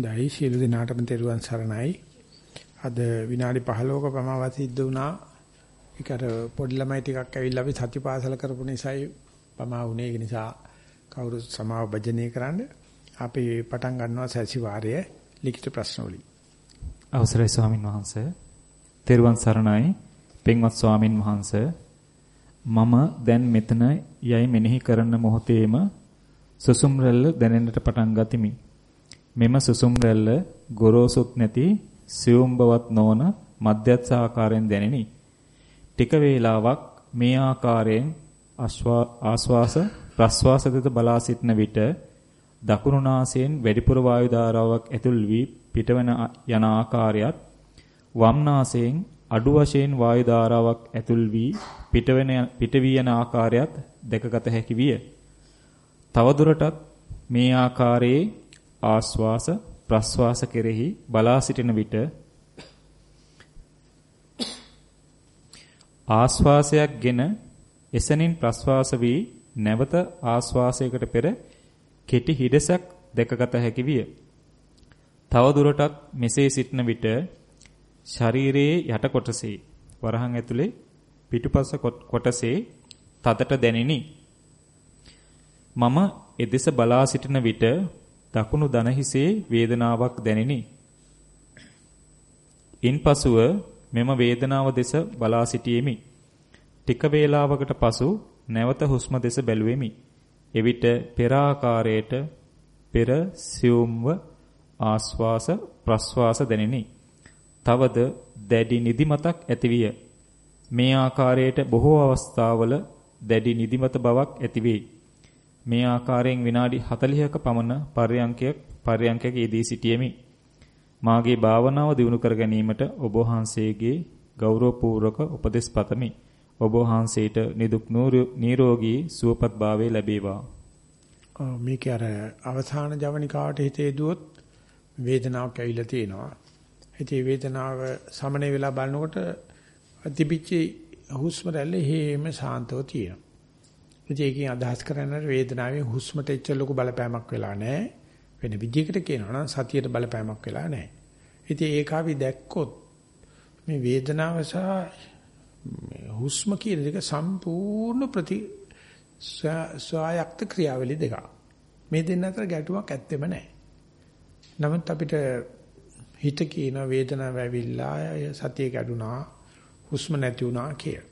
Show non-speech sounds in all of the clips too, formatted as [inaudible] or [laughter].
හොඳයි සියලු දෙනාටම තෙරුවන් සරණයි. අද විනාඩි 15ක ප්‍රමාව සිද්ධ වුණා. ඒකට පොඩි ළමයි ටිකක් ඇවිල්ලා අපි සතිපාසල කරපු නිසායි ප්‍රමා වුණේ. ඒ නිසා කවුරු සමාව භජනය කරන්න. අපි පටන් ගන්නවා සැසිවාරය ලිඛිත ප්‍රශ්න වලින්. අවසරයි ස්වාමින් වහන්සේ. තෙරුවන් සරණයි. පින්වත් ස්වාමින් වහන්සේ මම දැන් මෙතන යයි මෙනෙහි කරන මොහොතේම සුසුම් රැල්ල දැනෙන්නට පටන් ගතිමි. මෙම සුසුම් රැල්ල ගොරෝසුත් නැති සියුම් බවත් නොවන මධ්‍යස්ථ ආකාරයෙන් දැනිනි. ටික වේලාවක් මේ ආකාරයෙන් ආශ්වාස ප්‍රශ්වාස දෙත බලා සිටන විට දකුණු නාසයෙන් වැඩිපුර වායු ධාරාවක් ඇතුල් වී පිටවන යන ආකාරයත් වම් නාසයෙන් අඩු වශයෙන් වායු ධාරාවක් ඇතුල් වී පිටවෙන පිටවී යන ආකාරයත් දැකගත හැකි විය. තවදුරටත් මේ ආකාරයේ ආස්වාස ප්‍රස්වාස කෙරෙහි බලා සිටින විට ආස්වාසයක්ගෙන එසනින් ප්‍රස්වාස වී නැවත ආස්වාසයකට පෙර කෙටි හිඩසක් දැකගත හැකි විය. තවදුරටත් මෙසේ සිටින විට ශරීරයේ යට කොටසේ වරහන් ඇතුලේ පිටුපස කොටසේ තදට දැනිනි. මම එදෙස බලා සිටින විට දකුණු දන හිසේ වේදනාවක් දැනිනි. ඉන්පසුව මෙම වේදනාව දෙස බලා සිටියෙමි. ටික වේලාවකට පසු නැවත හුස්ම දෙස බැලුවෙමි. එවිට පෙර ආකාරයට පෙර සියුම්ව ආස්වාස ප්‍රස්වාස දැනිනි. තවද දැඩි නිදිමතක් ඇතිවිය. මේ ආකාරයට බොහෝ අවස්ථාවල දැඩි නිදිමත බවක් ඇතිවේ. මේ ආකාරයෙන් විනාඩි 40ක පමණ පර්යංකයක් පර්යංකයක යෙදී සිටියෙමි. මාගේ භාවනාව දියුණු කර ගැනීමට ඔබ වහන්සේගේ ගෞරවපූර්වක උපදෙස් පතමි. ඔබ වහන්සේට නිදුක් නිරෝගී සුවපත් භාවය ලැබේවා. මේක අර අවසාන ජවනිකාවට හිතේ දුවොත් වේදනාවක් ඇවිල්ලා තියෙනවා. ඉතින් වේදනාව සමනය වෙලා බලනකොට තිබිච්ච හුස්ම රැල්ල හේම සාන්තව තියෙනවා. ඉතින් ඒකෙන් අදහස් කරන්නේ වේදනාවේ හුස්මට එච්චර ලොකු බලපෑමක් වෙලා නැහැ. වෙන විදිහකට කියනවා නම් සතියට බලපෑමක් වෙලා නැහැ. ඉතින් ඒක අපි දැක්කොත් මේ වේදනාව සහ හුස්ම කියන දෙක සම්පූර්ණ ප්‍රති ස්වායක්ත ක්‍රියාවලිය දෙක. මේ දෙන්න අතර ගැටුමක් ඇත්තෙම නැහැ. නමුත් අපිට හිත කියන වේදනාව ඇවිල්ලා සතිය කැඩුනා හුස්ම නැති වුණා කියලා.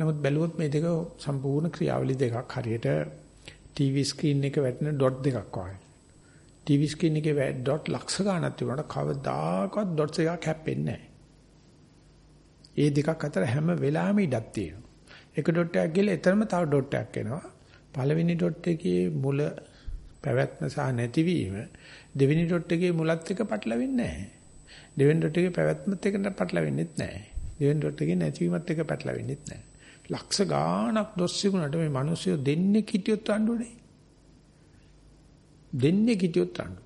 නමුත් බැලුවොත් මේ දෙක සම්පූර්ණ ක්‍රියාවලි දෙකක් හරියට ටීවී ස්ක්‍රීන් එක වැටෙන ඩොට් දෙකක් වගේ. ටීවී ස්ක්‍රීන් එකේ ඩොට් ලක්ෂ ගණනක් තිබුණාට කවදාකවත් ඩොට්ස් එකක් හැප්පෙන්නේ නැහැ. ඒ දෙකක් අතර හැම වෙලාවෙම ඉඩක් තියෙනවා. එක ඩොට් එකක් ගිහලා එතරම් තව ඩොට් එකක් එනවා. පළවෙනි ඩොට් එකේ මුල පැවැත්ම සහ නැතිවීම දෙවෙනි ඩොට් එකේ මුලත් එක්ක පටලවෙන්නේ නැහැ. දෙවෙනි ඩොට් එකේ පැවැත්මත් එක්ක පටලවෙන්නේත් නැහැ. දෙවෙනි ඩොට් එකේ නැතිවීමත් එක්ක පටලවෙන්නේත් නැහැ. ලක්ෂ ගාණක් දොස් සිගුණට මේ මිනිස්සු දෙන්නේ කිටියොත් අඬුනේ. දෙන්නේ කිටියොත් අඬු.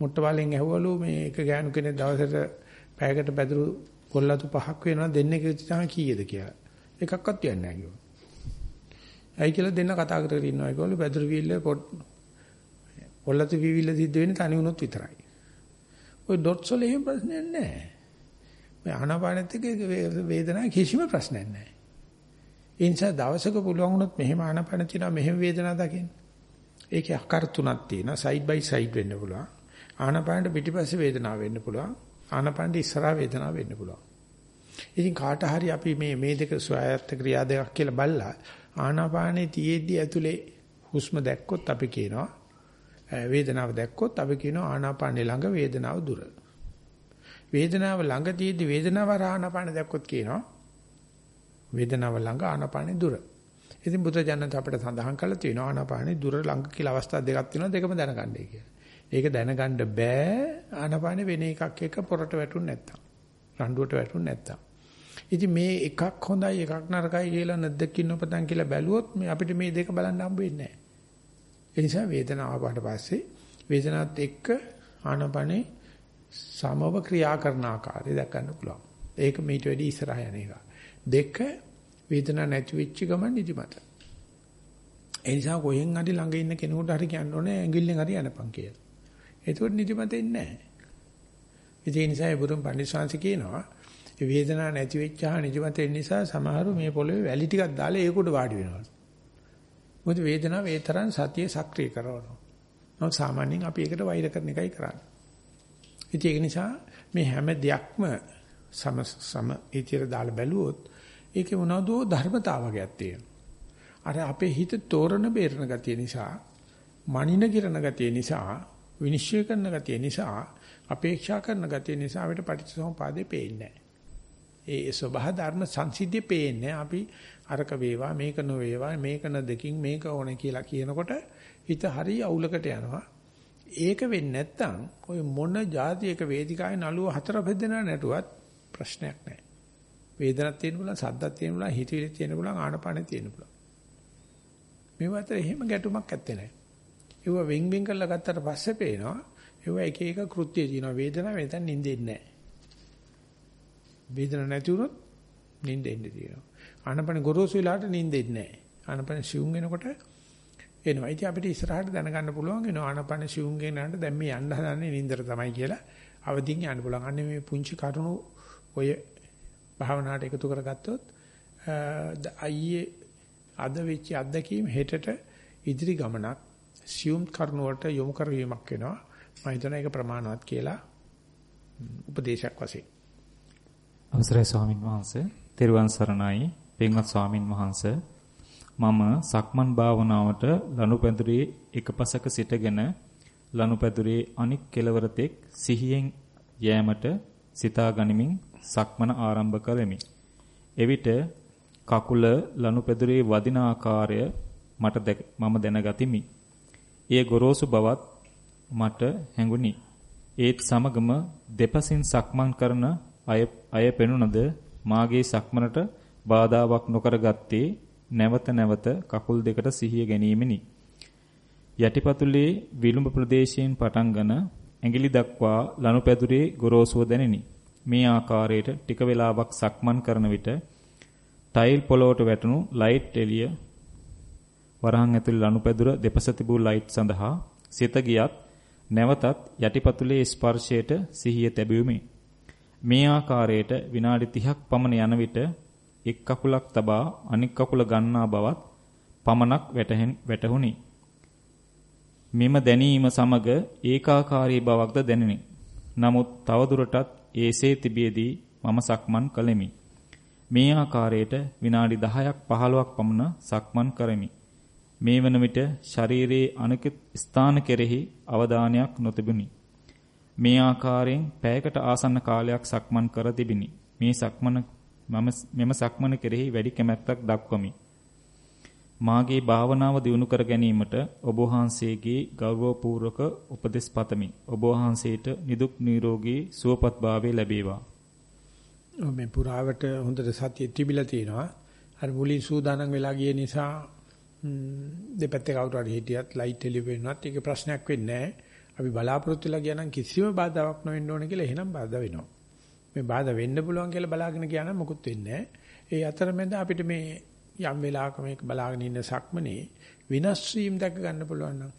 මුට්ටවලින් ඇහුවලු මේ එක ගෑනු කෙනෙක් දවසට පැයකට පැදුරු කොල්ලතු පහක් වෙනවා දෙන්නේ කිව්වම කීයද කියලා. එකක්වත් කියන්නේ නැහැ කිව්වා. ඇයි කියලා දෙන්න කතා කරගෙන ඉන්නවා ඒගොල්ලෝ පැදුරු වීල්ල පොත් කොල්ලතු වීවිල්ල සිද්ධ වෙන්නේ තනි වුණොත් විතරයි. ওই ඩොට්ස් වල එහෙම ප්‍රශ්නයක් නැහැ. මේ ආනාපානෙත් එක්ක වේදනාව කිසිම ප්‍රශ්නයක් නැහැ. ඒ නිසා දවසක පුළුවන් වුණොත් මෙහෙම ආනාපාන තියෙනවා මෙහෙම වේදනාවක් දකින්න. ඒකේ ආකාර තුනක් තියෙනවා. සයිඩ් බයි සයිඩ් වෙන්න පුළුවන්. ආනාපානට පිටිපස්සේ වේදනාවක් වෙන්න පුළුවන්. ආනාපානට ඉස්සරහා වේදනාවක් වෙන්න පුළුවන්. ඉතින් කාට හරි අපි මේ මේ දෙක ස්වයත්ත ක්‍රියා දෙකක් කියලා බලලා ආනාපානේ තියේදී ඇතුලේ හුස්ම දැක්කොත් අපි කියනවා වේදනාව දැක්කොත් අපි කියනවා ආනාපානේ ළඟ වේදනාව දුර. වේදනාව ළඟ තියේදී වේදනාව ආනාපාන දැක්කොත් කියනවා වේදනාව ළඟ ආනාපානේ දුර. ඉතින් බුද්ධ ජනත අපිට සඳහන් කළා තියෙනවා ආනාපානේ දුර ළඟ කියලා අවස්ථා දෙකක් තියෙනවා දෙකම දැනගන්නයි කියලා. ඒක දැනගන්න බෑ ආනාපානේ වෙන එකක් එක පොරට වැටුනේ නැත්තම්. රණ්ඩුවට වැටුනේ නැත්තම්. ඉතින් මේ එකක් හොඳයි එකක් නරකයි කියලා නැද්දකින් නොපතන් කියලා බැලුවොත් මේ අපිට මේ දෙක බලන්න හම්බ වෙන්නේ නැහැ. ඒ නිසා වේදනාව ආවට පස්සේ වේදනාවත් එක්ක ආනාපානේ සමව ක්‍රියා කරන ආකාරය දක්වන්න පුළුවන්. ඒක මීට වැඩි ඉස්සරහ යන එක. දෙක වේදනාවක් නැති වෙච්ච ගමන් නිදිමත. ඒ නිසා කොහෙන් හරි ළඟ ඉන්න කෙනෙකුට හරි කියන්න ඕනේ ඇඟිල්ලෙන් හරි යනපන් කියලා. ඒකට නිදිමත එන්නේ නැහැ. ඒ නිසා බුදුන් පඬිස්සංශ කියනවා වේදනාවක් නැති වෙච්චා නිදිමත එන්න නිසා සමහරු මේ පොළවේ වැලි ටිකක් දාලා ඒකට වාඩි වෙනවා. මොකද වේදනාව ඒ තරම් සතිය සක්‍රිය කරනවා. නමුත් සාමාන්‍යයෙන් අපි ඒකට වෛර කරන එකයි කරන්නේ. ඒක නිසා මේ හැම දෙයක්ම සම සම ඉතිර දාලා බැලුවොත් ඒකේ මොනවදෝ ධර්මතාවයක් තියෙනවා. අර අපේ හිත තෝරන බේරන ගතිය නිසා, මනින කිරණ ගතිය නිසා, විනිශ්චය කරන ගතිය නිසා, අපේක්ෂා කරන ගතිය නිසා අපිට පටිච්චසමුපාදේ පේන්නේ ඒ ස්වභාව ධර්ම සංසිද්ධිය පේන්නේ අපි අරක වේවා මේක නොවේවා මේක නදකින් මේක ඕනේ කියලා කියනකොට හිත හරි අවුලකට යනවා. ඒක වෙන්නේ නැත්නම් ඔය මොන જાතියක වේදිකාවේ නළුව හතර බෙදෙනා නැටුවත් ප්‍රශ්නයක් නැහැ. වේදනක් තියෙන පුළුවන්, සද්දක් තියෙන පුළුවන්, හිතවිලි තියෙන පුළුවන්, ආනපානෙ තියෙන පුළුවන්. මේව අතර එහෙම ගැටුමක් ඇත්තේ නැහැ. ඒව වෙන් වෙන් කරලා ගත්තට පස්සේ පේනවා ඒව එක එක කෘත්‍ය තියෙනවා. වේදනාව වෙනතන් නිින්දෙන්නේ නැහැ. වේදනාවක් නැති වුණොත් නිින්දෙන්නේ තියෙනවා. ආනපන ගොරෝසු වෙලාවට නිින්දෙන්නේ නැහැ. ආනපන සිවුම් වෙනකොට එනවා. ඉතින් අපිට ඉස්සරහට දැනගන්න පුළුවන් වෙනවා ආනපන සිවුම් ගෙනාට දැන් මේ යන්න හදන්නේ නිින්දට තමයි කියලා අවදින් යන්න පුළුවන්. අන්නේ මේ පුංචි කරුණු ඔය භාවනාවට එකතු කරගත්තොත් අයියේ අද වෙච්ච අත්දැකීම් හෙටට ඉදිරි ගමනක් සියුම් කරුණු වලට යොමු කරවීමක් වෙනවා. මම හිතනවා ඒක ප්‍රමාණවත් කියලා උපදේශයක් වශයෙන්. අවසරයි ස්වාමින් වහන්සේ. තෙරුවන් සරණයි. පින්වත් ස්වාමින් වහන්සේ මම සක්මන් භාවනාවට ලනුපැදුරේ එකපසක සිටගෙන ලනුපැදුරේ අනික් කෙළවර තෙක් සිහියෙන් යෑමට සිතා ගනිමින් සක්මන ආරම්භ කළෙමි. එවිට කකුල ලනුපැදුරේ වදින ආකාරය මට මම දැනගතිමි. ඒ ගොරෝසු බවත් මට හැඟුණි. ඒත් සමගම දෙපසින් සක්මන් කරන අය අය පෙනුනද මාගේ සක්මනට බාධාවක් නොකරගත්තේ නැවත නැවත කකුල් දෙකට සිහිය ගැනීමෙනි. යටිපතුලේ විලුඹ ප්‍රදේශයෙන් පටන්ගෙන ඇඟිලි දක්වා ලනුපැදුරේ ගොරෝසුව දැනිනි. මේ ආකාරයට ටික වේලාවක් සක්මන් කරන විට ටයිල් පොළොවට වැටුණු ලයිට් එළිය වරහන් ඇතුළේ ලනුපැදුර දෙපස තිබූ ලයිට් සඳහා සිත ගියත් නැවතත් යටිපතුලේ ස්පර්ශයට සිහිය තැබුවෙමි. මේ ආකාරයට විනාඩි 30ක් පමණ යන විට එක් කකුලක් තබා අනෙක් කකුල ගන්නා බවත් පමණක් වැටහුණි. මෙම දැනීම සමග ඒකාකාරී බවක්ද දැනිනි. නමුත් තවදුරටත් ඒසේ තිබියදී මම සක්මන් කළෙමි. මේ ආකාරයට විනාඩි 10ක් 15ක් පමණ සක්මන් කරමි. මේ වන විට ශරීරයේ අනෙක් ස්ථාන කෙරෙහි අවධානයක් නොතිබුණි. මේ ආකාරයෙන් පැයකට ආසන්න කාලයක් සක්මන් කර තිබිනි. මේ සක්මන මම මෙම සක්මන කෙරෙහි වැඩි කැමැත්තක් දක්වමි. මාගේ භාවනාව දියුණු කර ගැනීමට ඔබ වහන්සේගේ ගෞරවපූර්වක උපදෙස් පතමි. ඔබ වහන්සේට නිදුක් නිරෝගී සුවපත් භාවය ලැබේවා. මේ පුරාවට හොඳට සතිය තිබිලා තියෙනවා. අර මුලින් සූදානම් වෙලා ගිය නිසා දෙපැත්තේ කවුරු හරි හිටියත් ලයිට් එළිය වෙනවත් ඒක ප්‍රශ්නයක් වෙන්නේ නැහැ. අපි බලාපොරොත්තු වෙලා ගියා නම් කිසිම බාධාවක් නොවෙන්න ඕන කියලා එහෙනම් බාධා වෙනවා. මේ බාධා වෙන්න පුළුවන් කියලා බලාගෙන ගියා නම් මොකුත් වෙන්නේ ඒ අතරමැද අපිට මේ යම් වෙලාවක මේක බලාගෙන ඉන්න සක්මනේ විනාශ වීම දැක ගන්න පුළුවන් නම්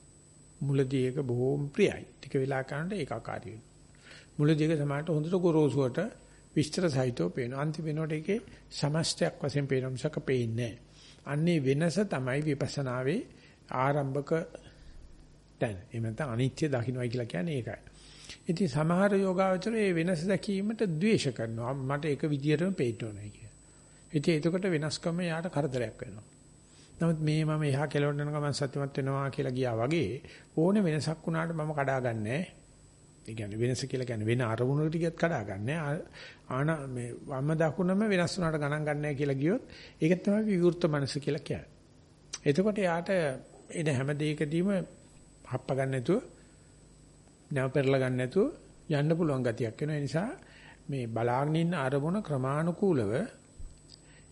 මුලදී ඒක බොහොම ප්‍රියයි. ටික වෙලා කරනකොට ඒකාකාරී වෙනවා. මුලදී ඒක සමානට හොඳට ගොරෝසුවට විස්තර සහිතව පේනවා. අන්තිම වෙනකොට ඒකේ සමස්තයක් වශයෙන් පේන මිසක පේන්නේ අන්නේ වෙනස තමයි විපස්සනාවේ ආරම්භක තැන. එහෙම නැත්නම් අනිත්‍ය දකින්නයි කියලා කියන්නේ ඒකයි. ඉතින් සමහර යෝගාවචර මේ වෙනස දැකීමට ද්වේෂ කරනවා. මට ඒක විදියටම පේන්න ඕනේ කියලා. ඉතින් එතකොට වෙනස්කම යාට කරදරයක් වෙනවා. නමුත් මේ මම එහා කෙලවන්න යන ගමන් සත්‍යමත් වෙනවා කියලා ගියා වගේ ඕනේ වෙනසක් වුණාට මම කඩාගන්නේ ඒ කියන්නේ වෙනස කියලා කියන්නේ වෙන අරමුණකට ගියත් කඩාගන්නේ ආන මේ වම දකුණම වෙනස් වුණාට ගණන් ගන්නෑ කියලා ගියොත් ඒක තමයි විවෘත මනස කියලා කියන්නේ. එතකොට යාට එන හැම දෙයකදීම හප්ප ගන්න නැතුව නැව පෙරලා ගන්න නැතුව යන්න පුළුවන් ගතියක් වෙන නිසා මේ බලාගෙන ඉන්න අරමුණ ක්‍රමානුකූලව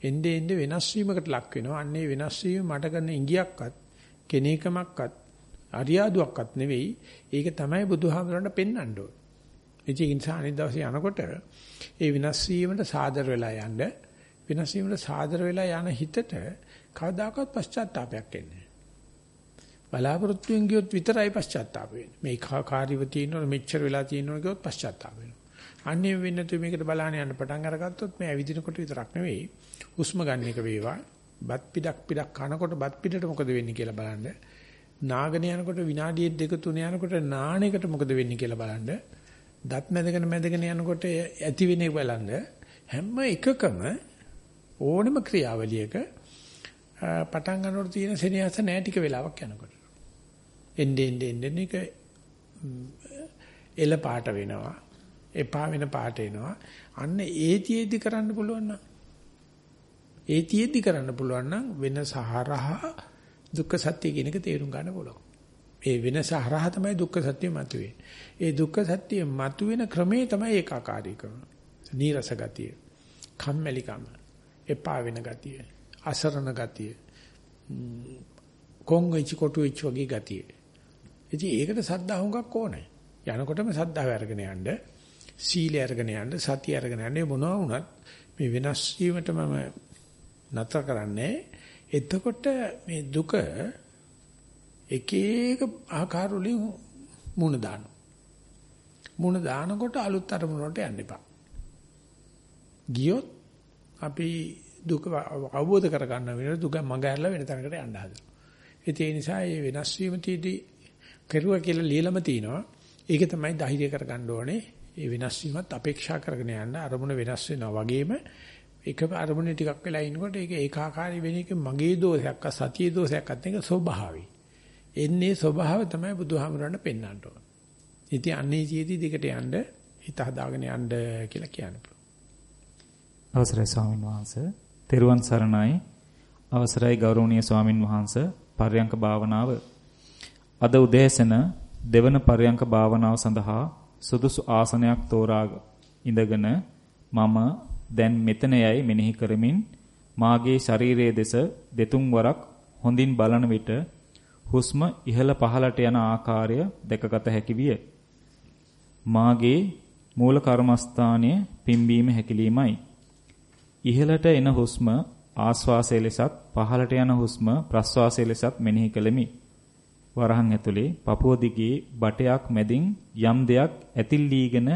එnde ende වෙනස් වීමකට ලක් වෙනවා. අන්නේ වෙනස් වීම මට කරන ඉඟියක්වත් කෙනේකමක්වත් අරියාදුවක්වත් නෙවෙයි. ඒක තමයි බුදුහාමරන්ට පෙන්වන්න ඕන. ඒ නිසා අනිත් දවසේ යනකොට ඒ විනාශ වීමට සාදර වෙලා යන්න විනාශ වීමට සාදර වෙලා යන හිතට කවදාකවත් පශ්චාත්තාවයක් එන්නේ බලාපොරොත්තුෙන් ගියොත් විතරයි පශ්චාත්තාප වෙන්නේ. මේ කාර්යව තියෙනවනේ මෙච්චර වෙලා තියෙනවනේ කිව්වොත් පශ්චාත්තාප වෙනවා. අන්නේ වෙන්න තු මේකට බලන්න යන්න පටන් අරගත්තොත් මේ ඇවිදිනකොට විතරක් නෙවෙයි හුස්ම ගන්න එක වේවා. බත් පිටක් පිටක් කනකොට බත් පිටට මොකද වෙන්නේ කියලා බලන්න. නාගෙන යනකොට විනාඩිය දෙක තුන යනකොට නාන එකට මොකද වෙන්නේ කියලා බලන්න. දත් මැදගෙන මැදගෙන යනකොට ඇති වෙන්නේ බලන්න. හැම එකකම ඕනම ක්‍රියාවලියක පටන් ගන්නකොට තියෙන සෙනෙහස නෑ ටික වෙලාවක් යනකොට. එන්නේ එන්නේ එන්නේ එක එල පාට වෙනවා. එපා වෙන පාට එනවා. අන්න ඒතියෙදි කරන්න පුළුවන් නම් ඒතියෙදි කරන්න පුළුවන් නම් වෙන සහරහා දුක්ඛ සත්‍ය කියන එක තේරුම් ගන්න පුළුවන්. ඒ වෙනස හරහා තමයි දුක්ඛ සත්‍ය මතුවේ. ඒ දුක්ඛ සත්‍ය මතුවෙන ක්‍රමේ තමයි ඒකාකාරීකම. නීරස ගතිය. කම්මැලිකම. එපා වෙන ගතිය. අසරණ ගතිය. කොංගෙචි කොටුවෙච් වගේ ගතිය. ඉතින් ඒකට සද්ධා හුඟක් ඕනේ. යනකොටම සද්ධාව අරගෙන යන්න, සීලය අරගෙන යන්න, සතිය අරගෙන යන්න මොනවා වුණත් මේ වෙනස් වීමට මම නතර කරන්නේ. එතකොට මේ දුක එක එක ආකාර වලින් මුණ දානවා. මුණ දානකොට අලුත් අරමුණ වලට යන්න එපා. ගියොත් අපි දුක අවබෝධ කරගන්න වෙන දුක මඟ ඇරලා වෙන තැනකට යන්න හදනවා. ඒ නිසා මේ වෙනස් වීම තීදී කෙරුවා කියලා ලියලම තිනවා. ඒක තමයි ධෛර්ය කරගන්න ඕනේ. මේ වෙනස් වීමත් අපේක්ෂා කරගෙන යන්න අරමුණ වෙනස් වෙනවා වගේම එක අරමුණේ ටිකක් වෙලා ඉනකොට ඒක ඒකාකාරී වෙන එක මගේ දෝෂයක් අ සතියේ දෝෂයක් අත් එක ස්වභාවයි. එන්නේ ස්වභාව තමයි බුදුහාමුදුරන්ට පෙන්වන්න ඕන. ඉතින් අන්නේ ජීවිතي දිකට යන්න හිත හදාගෙන යන්න කියලා කියන්න පුළුවන්. අවසරයි ස්වාමින් වහන්සේ. තෙරුවන් සරණයි. අවසරයි ගෞරවනීය ස්වාමින් වහන්සේ. පර්යංක භාවනාව අද උදෑසන දෙවන පර්යංක භාවනාව සඳහා සුදුසු ආසනයක් තෝරා ඉඳගෙන මම දැන් මෙතන යයි මෙනෙහි කරමින් මාගේ ශරීරයේ දෙස දෙතුන් වරක් හොඳින් බලන විට හුස්ම ඉහළ පහළට යන ආකාරය දැකගත හැකි විය. මාගේ මූල කර්මස්ථානයේ පිම්බීම හැකිලීමයි. ඉහළට එන හුස්ම ආශ්වාසය ලෙසත් පහළට යන හුස්ම ප්‍රශ්වාසය ලෙසත් මෙනෙහි කළෙමි. වරහන් ඇතුලේ පපුව දිගේ බටයක් මැදින් යම් දෙයක් ඇතිල්ලීගෙන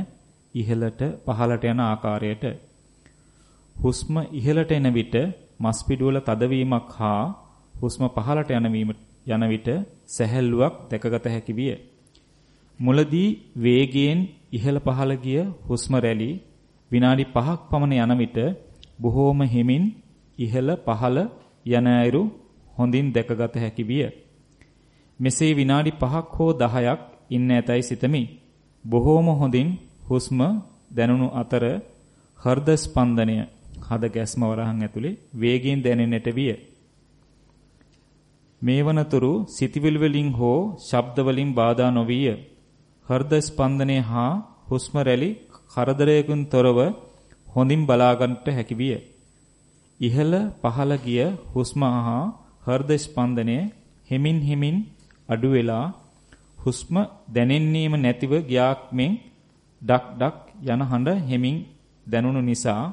ඉහළට පහළට යන ආකාරයට හුස්ම ඉහළට එන විට මස් පිඩුවල තදවීමක් හා හුස්ම පහළට යන යන විට සැහැල්ලුවක් දැකගත හැකි විය. මුලදී වේගයෙන් ඉහළ පහළ ගිය හුස්ම රැලි විනාඩි 5ක් පමණ යන විට බොහෝම හිමින් ඉහළ පහළ යන අයුරු හොඳින් දැකගත හැකි විය. මෙසේ විනාඩි 5ක් හෝ 10ක් ඉන්න ඇතයි සිතමි. බොහෝම හොඳින් හුස්ම දැනුණු අතර හෘද ස්පන්දනය හද ගැස්ම වරහන් ඇතුලේ වේගයෙන් දැනෙන්නට විය. මේ වනතුරු සිතවිලි වලින් හෝ ශබ්ද වලින් බාධා නොවිය. හෘද ස්පන්දනය හා හුස්ම රැලි කරදරයකින් තොරව හොඳින් බලා ගන්නට හැකි විය. ඉහළ පහළ ගිය හුස්ම හා හෘද ස්පන්දනය හිමින් හිමින් අඩු වෙලා හුස්ම දැනෙන්නේම නැතිව ගියාක් මෙන් ඩක් ඩක් යන හඬ හෙමින් දැනුණු නිසා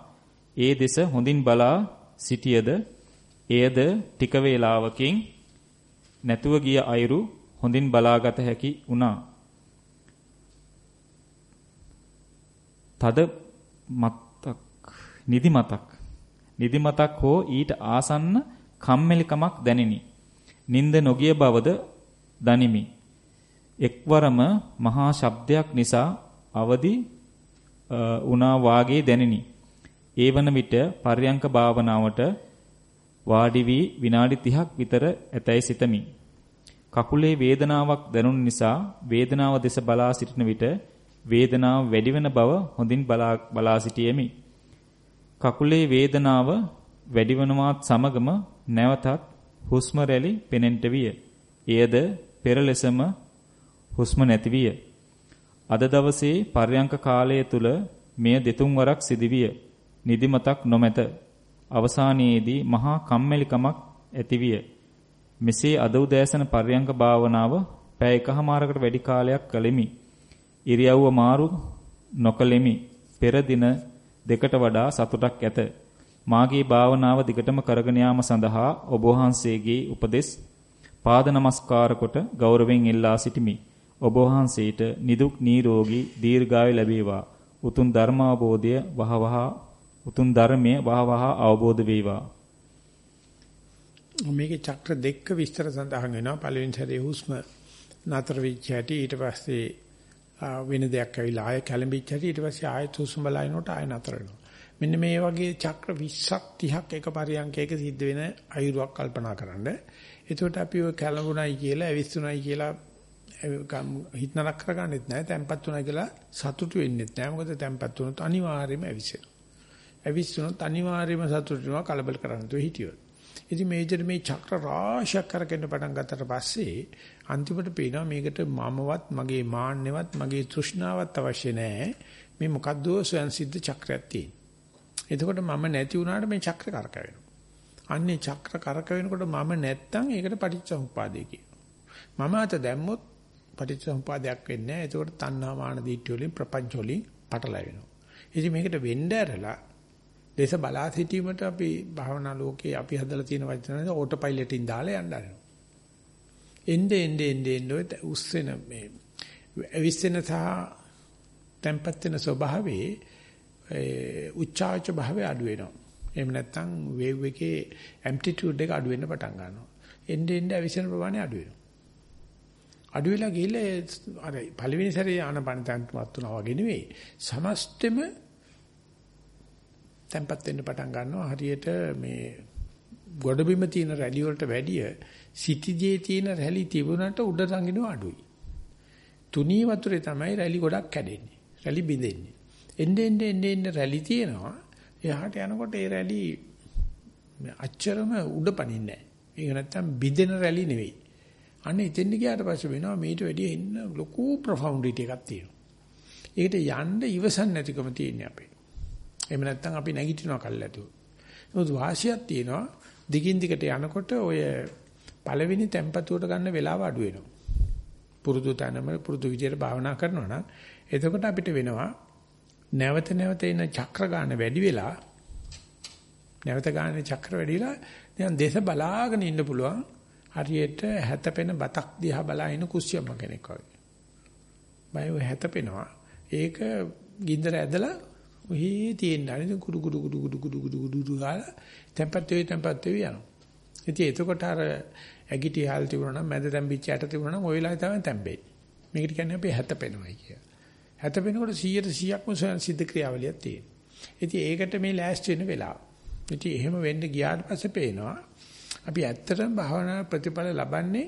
ඒ දෙස හොඳින් බලා සිටියද එයද ටික වේලාවකින් නැතුව ගිය අයුරු හොඳින් බලාගත හැකි වුණා. තද මතක් නිදි මතක් නිදි මතක් හෝ ඊට ආසන්න කම්මැලිකමක් දැනිනි. නිନ୍ଦ නොගිය බවද දනිමි. එක්වරම මහා ශබ්දයක් නිසා අවදි වුණා වාගේ දැනිනි. ඒ වන විට පර්යංක භාවනාවට වාඩි වී විනාඩි 30ක් විතර ඇතැයි සිතමි. කකුලේ වේදනාවක් දැනුන නිසා වේදනාව දෙස බලා සිටින විට වේදනාව වැඩි වෙන බව හොඳින් බලා බලා සිටියෙමි. කකුලේ වේදනාව වැඩි වනවත් සමගම නැවතත් හුස්ම රැලි පෙනෙන්නට විය. එයද පෙර ලෙසම හුස්ම නැති විය. අද දවසේ පර්යංක කාලය තුල මෙය දෙතුන් වරක් සිදුවිය. නිදිමතක් නොමැත. අවසානයේදී මහා කම්මැලිකමක් ඇතිවිය. මෙසේ අද උදෑසන පර්යංක භාවනාව පැය එකහමාරකට වැඩි කාලයක් කළෙමි. ඉරියව්ව මාරු නොකළෙමි. පෙර දින දෙකට වඩා සතුටක් ඇත. මාගේ භාවනාව දිගටම කරගෙන යාම සඳහා ඔබ වහන්සේගේ උපදෙස් පාද නමස්කාර කොට ගෞරවයෙන් එල්ලා සිටිමි. ඔබ වහන්සේට නිදුක් නිරෝගී දීර්ඝායු ලැබේවා. උතුම් ධර්මාවබෝධය වහවහ උතුම් ධර්මයේ වහවහ අවබෝධ වේවා. මේකේ චක්‍ර දෙක විස්තර සඳහන් වෙනවා. පළවෙනි සැරේ හුස්ම නතර වෙච්ච හැටි ඊට පස්සේ වෙන දෙයක් ඇවිල්ලා ආය කැළඹිච්ච හැටි ඊට පස්සේ ආයෙත් හුස්ම බලනකොට ආය නතර වෙනවා. මෙන්න මේ වගේ චක්‍ර 20ක් 30ක් එක පරියන්කයක සිද්ධ වෙන අයුරුවක් කල්පනා කරන්න. එතකොට අපි ඔය කැළඹුණයි කියලා, ඇවිස්සුණයි කියලා හිත නරක කරගන්නෙත් නැහැ. තැම්පත් උනායි කියලා සතුටු වෙන්නෙත් නැහැ. මොකද තැම්පත් වුණොත් අනිවාර්යයෙන්ම ඇවිස්සෙනවා. ඇවිස්සුනොත් අනිවාර්යයෙන්ම සතුටු වෙනවා කලබල කරන්න තු හිටියොත්. ඉතින් මේජර් මේ චක්‍ර රාශියක් කරගෙන පටන් ගත්තට පස්සේ අන්තිමට පේනවා මේකට මමවත් මගේ මාන්නෙවත් මගේ තෘෂ්ණාවත් අවශ්‍ය නැහැ. මේ මොකද්ද ස්වයන් සිද්ධ චක්‍රයක් තියෙන. එතකොට මම නැති වුණාට මේ චක්‍ර කරකවෙනවා. අන්නේ චක්‍ර කරකවෙනකොට මම නැත්තම් ඒකට පටිච්චසමුපාදය කියනවා. මම අත දැම්මොත් පටිච්චසමුපාදයක් වෙන්නේ නැහැ. එතකොට තණ්හා මාන දීට්ඨිය වලින් ප්‍රපංච වලින් පටලැවෙනවා. ඉතින් මේකට වෙන්න ඇරලා දේශ බලා සිටීමට අපි භාවනා ලෝකේ අපි හදලා තියෙන වචන ඕටෝ පයිලට්ින් දාලා යන්න ආරනවා. එnde ende ende ende උස්සෙන මේ අවිස්සෙන සහ tempat වෙන ස්වභාවයේ උච්චාවච භාවය අඩු වෙනවා. එහෙම නැත්නම් වේව් එකේ ඇම්ප්ලිටියුඩ් එක අඩු වෙන්න පටන් ගන්නවා. එnde ende අවිස්සෙන ප්‍රමාණය අඩු වෙනවා. අඩු වෙලා ගිහලා අර පළවෙනි සැරේ ආනපන තන්ටමත් වුණා වගේ නෙවෙයි. සමස්තෙම තැම්පත් වෙන්න පටන් ගන්නවා හරියට මේ ගොඩබිම තියෙන රැලි වලට වැඩිය සිටිජේ තියෙන රැලි තිබුණාට උඩ රංගිනව අඩුයි. තුනී වතුරේ තමයි රැලි ගොඩක් කැඩෙන්නේ. රැලි බිඳෙන්නේ. එන්නේ එන්නේ එන්නේ රැලි තියෙනවා. එහාට යනකොට ඒ රැලි අච්චරම උඩ පනින්නේ නැහැ. ඒක නැත්තම් බිඳෙන රැලි නෙවෙයි. අන්න එතෙන් ගියාට පස්සේ වෙනවා මේට වැඩිය එන්න ලොකු ප්‍රොෆවුන්ඩිටි එකක් තියෙනවා. ඒකට යන්න ඉවසන් නැතිකම තියෙන්නේ අපේ. එහෙම නැත්නම් අපි නැගිටිනවා කල්ැතුව. නමුත් වාසියක් තියෙනවා දිගින් දිගට යනකොට ඔය පළවෙනි tempatuවට ගන්න වෙලාව අඩු වෙනවා. පුරුදු තැනම පුරුදු විදියට භාවනා කරනවා නම් එතකොට අපිට වෙනවා නැවත නැවත එන චක්‍ර ගන්න වැඩි වෙලා නැවත ගන්න චක්‍ර වැඩි වෙලා දැන් දේශ බලාගෙන ඉන්න පුළුවන් හරියට හැතපෙන බතක් දිහා බලාගෙන කුස්සියම්ම කෙනෙක් වගේ. බය ඔය හැතපෙනවා. ඒක ගින්දර ඇදලා ඔහේ තියෙන අනිත් කුඩු කුඩු කුඩු කුඩු කුඩු කුඩු කුඩු ගාලා tempat වෙයි tempat වෙයි යනවා. ඉතින් එතකොට අර ඇගිටි හාල් තිබුණා නම් මැද තැම්පිච්ච යට තිබුණා නම් ওই වෙලාවේ තමයි තැම්පෙන්නේ. මේකට කියන්නේ අපි හැතපෙනවයි කිය. හැතපෙනකොට 100ට 100ක්ම සිද්ධ ක්‍රියාවලියක් තියෙනවා. ඉතින් ඒකට මේ ලෑස්ති වෙන වෙලාව. ඉතින් එහෙම වෙන්න ගියාට පස්සේ පේනවා අපි ඇත්තටම භාවනා ප්‍රතිඵල ලබන්නේ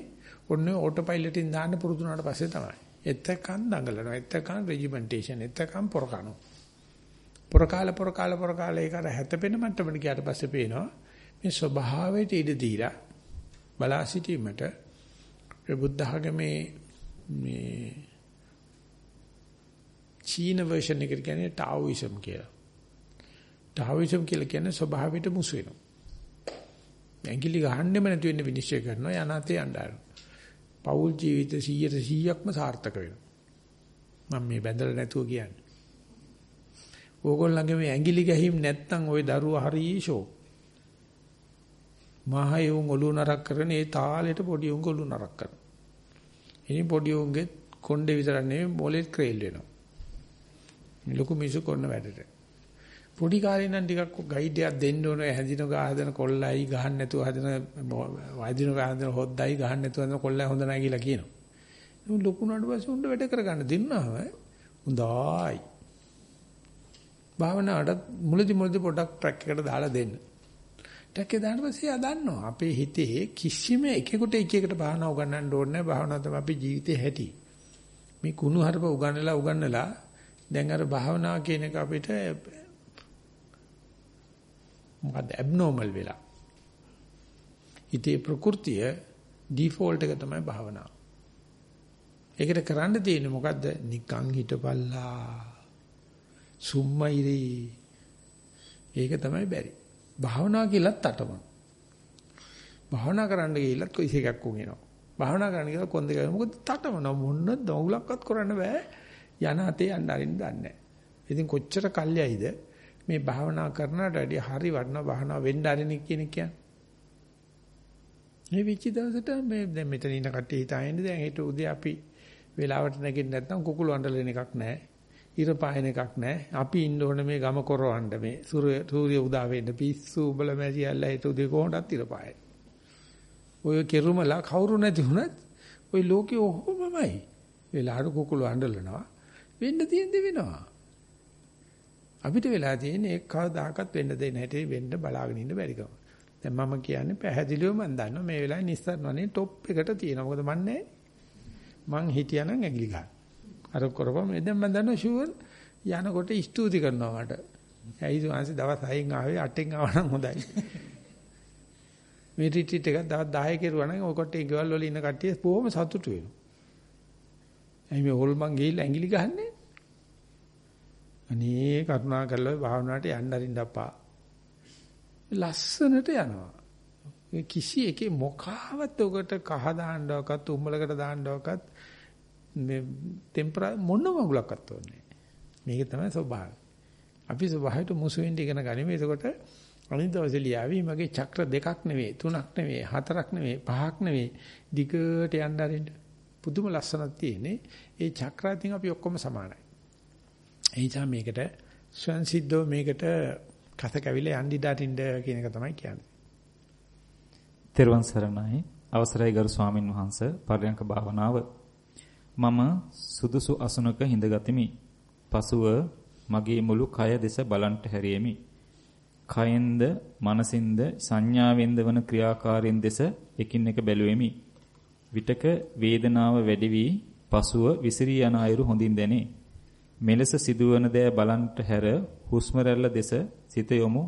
ඔන්න ඕටෝ පයිලට්ින් දාන්න පුරුදු වුණාට පස්සේ තමයි. එතකන් දඟලනවා. එතකන් රෙජිමෙන්ටේෂන්. එතකන් පොරකනවා. පොරකාල පොරකාල පොරකාල ඒක අර හැතපෙන මට්ටමට ගියාට පස්සේ පේනවා මේ ස්වභාවයට ඉඩ දීලා බලා සිටීමට බුද්ධ ආගමේ මේ චීන version එකට කියන්නේ ටාઓයිසම් කියලා. ටාઓයිසම් කියලා කියන්නේ ස්වභාවයට මුසු වෙනවා. ඇඟිලි ගහන්නෙම නැති වෙන්න විනිශ්චය කරනවා යනාතේ යnderන. පෞල් ජීවිත 100ට 100ක්ම සාර්ථක වෙනවා. මම මේ බැඳලා නැතුව කියන්නේ. ඕගොල්ලන්ගේ මේ ඇඟිලි ගැහිම් නැත්තම් ওই දරුවා හරි ෂෝ. මහය උන් ඔලු නරක් කරන ඒ තාලෙට පොඩි උන් ඔලු නරක් කරන. ඉතින් පොඩි උන්ගේ කොණ්ඩේ විතර නෙවෙයි මොලෙත් ක්‍රේල් වෙනවා. ලොකු මිසු කරන වැඩට. පොඩි කාලේ නම් ටිකක් ගයිඩ් එකක් දෙන්න ඕන හැදින ගහ හදන කොල්ලයි ගහන්න නැතුව හදන වදින ගහ හදන හොද්දයි ගහන්න නැතුව හදන කොල්ලයි හොඳ නැහැ කියලා කියනවා. ලොකු නඩ පස්සේ උණ්ඩ වැඩ කරගන්න දෙන්නාම හොඳයි. භාවනාවට මුලදි මුලදි පොඩක් ට්‍රැක් එකට දාලා දෙන්න. ට්‍රැක් එක දාන්න පස්සේ ආ දන්නවා අපේ හිතේ කිසිම එකෙකුට එක එකට භාවනා උගන්වන්න ඕනේ නැහැ. භාවනාව තමයි අපේ ජීවිතේ හැටි. මේ කුණු හරප උගන්වලා උගන්වලා දැන් අර භාවනාව කියන එක අපිට මොකද ඇබ්නෝමල් වෙලා. හිතේ ප්‍රകൃතිය ඩිෆෝල්ට් එක තමයි භාවනාව. ඒකට කරන්න තියෙන්නේ මොකද්ද? නිකං හිටපල්ලා. සුම්මයිරේ. ඒක තමයි බැරි. භාවනා කියලත් අටමන. භාවනා කරන්න ගිහිල්ලත් කොයිස එකක් උන් එනවා. භාවනා කරන්න ගිහලා කොන්ද ගිහලා මොකද තටමන මොන්න දවුලක්වත් කරන්න බෑ. යන අතේ යන්න අරින්න දන්නේ ඉතින් කොච්චර කල්යයිද මේ භාවනා කරනට වැඩිය හරි වටන භාවනා වෙන්න ආරෙන කියන කියන්නේ. මේ විචි දවසට මේ දැන් මෙතන ඉන්න කට්ටිය හිතාගෙන දැන් හෙට උදේ අපි වෙලාවට නැගින්න නැත්නම් කුකුළු අඬලෙන එකක් නැහැ. ඉර පායන එකක් නැහැ. අපි ඉන්න ඕනේ මේ ගම කරවන්න මේ සූර්ය උදා වෙන්න පිස්සු උබල මැසි ඇල්ල හිත උදේ කොහොමදත් ඉර පායන. ඔය කෙරුමලා කවුරු නැති වුණත් ඔය ලෝකෙ ඔහොමමයි. වෙලාට කුකුළු අඬලනවා. වෙන්න තියෙන දේ වෙනවා. අපිට වෙලා තියෙන්නේ ඒක කවදාකවත් වෙන්න දෙන්නේ නැටි වෙන්න බලාගෙන ඉන්න බැරි කම. දැන් මම කියන්නේ පැහැදිලිව මම දන්නවා මේ වෙලාවේ නිස්සාරණනේ টොප් එකට තියෙනවා. මොකද මන්නේ මං හිටියානම් ඇඟිලි ගන්න. අර කරපම දැන් මම දන්නවා ෂුවර් යනකොට ස්තුති කරනවා මට. ඇයි සුවන්සි දවස් 6න් ආවේ 8න් ආවනම් හොඳයි. මේ රිට්‍රීට් එක දවස් 10 කෙරුවා නම් ඔය කොටේ ගෙවල් වල ඉන්න කට්ටිය බොහොම සතුටු වෙනවා. ඇයි මේ හොල්මන් ගිහිල්ලා ඇඟිලි ගහන්නේ? අනේ කරුණා කරලා භාවනාවට යන්න අරින්න අප්පා. ලස්සනට යනවා. කිසි එකේ මොකාවත් උකට කහ දාන්නවකත් උම්මලකට දාන්නවකත් මේ ටෙම්පරා මොන මගුලක්වත් ඕනේ මේක තමයි ස්වභාවය. අපි ස්වභාවයට මුසු වෙන්න ඉගෙන ගනිමු. එතකොට අනිත් දවසේ ලියාවි මගේ චක්‍ර දෙකක් නෙවෙයි, තුනක් නෙවෙයි, හතරක් නෙවෙයි, පහක් නෙවෙයි. දිගට යන්න අරින්න. පුදුම ලස්සනක් තියෙන්නේ. ඒ චක්‍රාතින් අපි ඔක්කොම සමානයි. ඒ නිසා මේකට ස්වංසිද්ධව මේකට කත කැවිලා යන්න ඉඩ අරින්න කියන එක තමයි කියන්නේ. තෙරුවන් සරණයි අවසරයි ගරු ස්වාමින් වහන්සේ පරයන්ක භාවනාව මම සුදුසු අසුනක හිඳගතිමි. පසුව මගේ මුළු කය දෙස බලන්ට හැරියෙමි. කයෙන්ද මනසින්ද සංඥාවෙන්ද වන ක්‍රියාකාරීන් දෙස එකින් එක බැලුවෙමි. විටක වේදනාව වැඩි වී පසුව විසිරී යන අයුරු හොඳින් දැනේ. මෙලෙස සිදුවන දෑ බලන්ට හැර හුස්ම රැල්ල දෙස සිත යොමු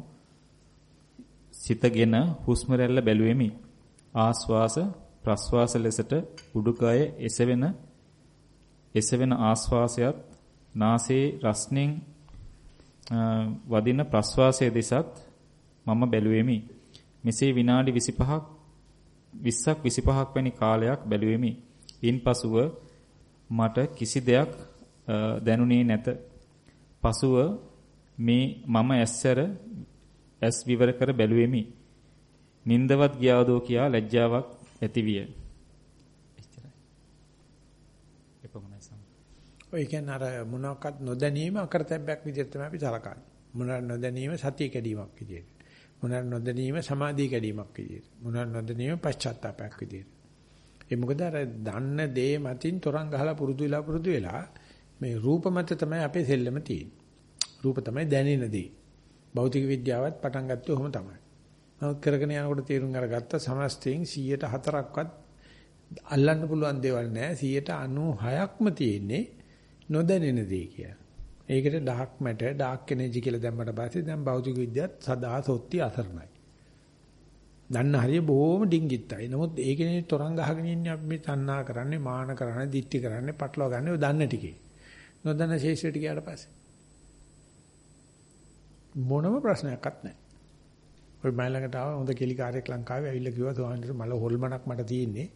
සිතගෙන හුස්ම රැල්ල බැලුවෙමි. ආස්වාස ප්‍රස්වාස ලෙසට උඩුකය එසවෙන එසවෙන ආස්වාසයත් නාසයේ රස්නෙන් වදින ප්‍රස්වාසයේ දෙසත් මම බැලුවෙමි. මෙසේ විනාඩි 25ක් 20ක් 25ක් වැනි කාලයක් බැලුවෙමි. ඉන්පසුව මට කිසි දෙයක් දැනුනේ නැත. පසුව මේ මම ඇස්සර ඇස් විවර කර බැලුවෙමි. නින්දවත් ගියාදෝ කියා ලැජ්ජාවක් ඇතිවිය. ඔය කියන්නේ අර මොනවාක්වත් නොදැනීම අකරතැබ්බයක් විදිහට තමයි අපි සලකන්නේ. මොනවා නොදැනීම සතිය කැඩීමක් විදිහට. මොනවා නොදැනීම සමාධිය කැඩීමක් විදිහට. මොනවා නොදැනීම පශ්චාත්තාවයක් විදිහට. ඒ මොකද අර දන්න දේ මතින් තරංග ගහලා පුරුදු වෙලා පුරුදු වෙලා මේ රූප මත තමයි අපේ සෙල්ලම තියෙන්නේ. රූප තමයි දැනෙන දේ. භෞතික විද්‍යාවත් පටන් ගත්තේ ඔහොම තමයි. නමුත් කරගෙන යනකොට තේරුම් අරගත්ත සමස්තයෙන් 104ක්වත් අල්ලන්න පුළුවන් දේවල් නැහැ 96ක්ම තියෙන්නේ නොදැනෙන දේ කියලා. ඒකට ඩාර්ක් මැටර් ඩාර්ක් එනර්ජි කියලා දැම්මට පස්සේ දැන් භෞතික විද්‍යාවත් සදා සොත්ති අසරණයි. දන්න හරිය බොහොම ඩිංගිත්තයි. නමුත් ඒකනේ තරංග ගහගෙන ඉන්නේ අපි මේ තණ්හා කරන්නේ මාන කරන්නේ දිත්‍ති කරන්නේ පටලවා ගන්න ඔය දන්න ටිකේ. නොදන්න ශේෂ්ත්‍රයට ගියාට පස්සේ මොනම ප්‍රශ්නයක්වත් නැහැ. ඔය මයි ළඟට ආව හොඳ කෙලිකාරයෙක් ලංකාවේ ඇවිල්ලා කිව්වා ස්වාමීන් මල හොල්මනක් මට තියෙන්නේ.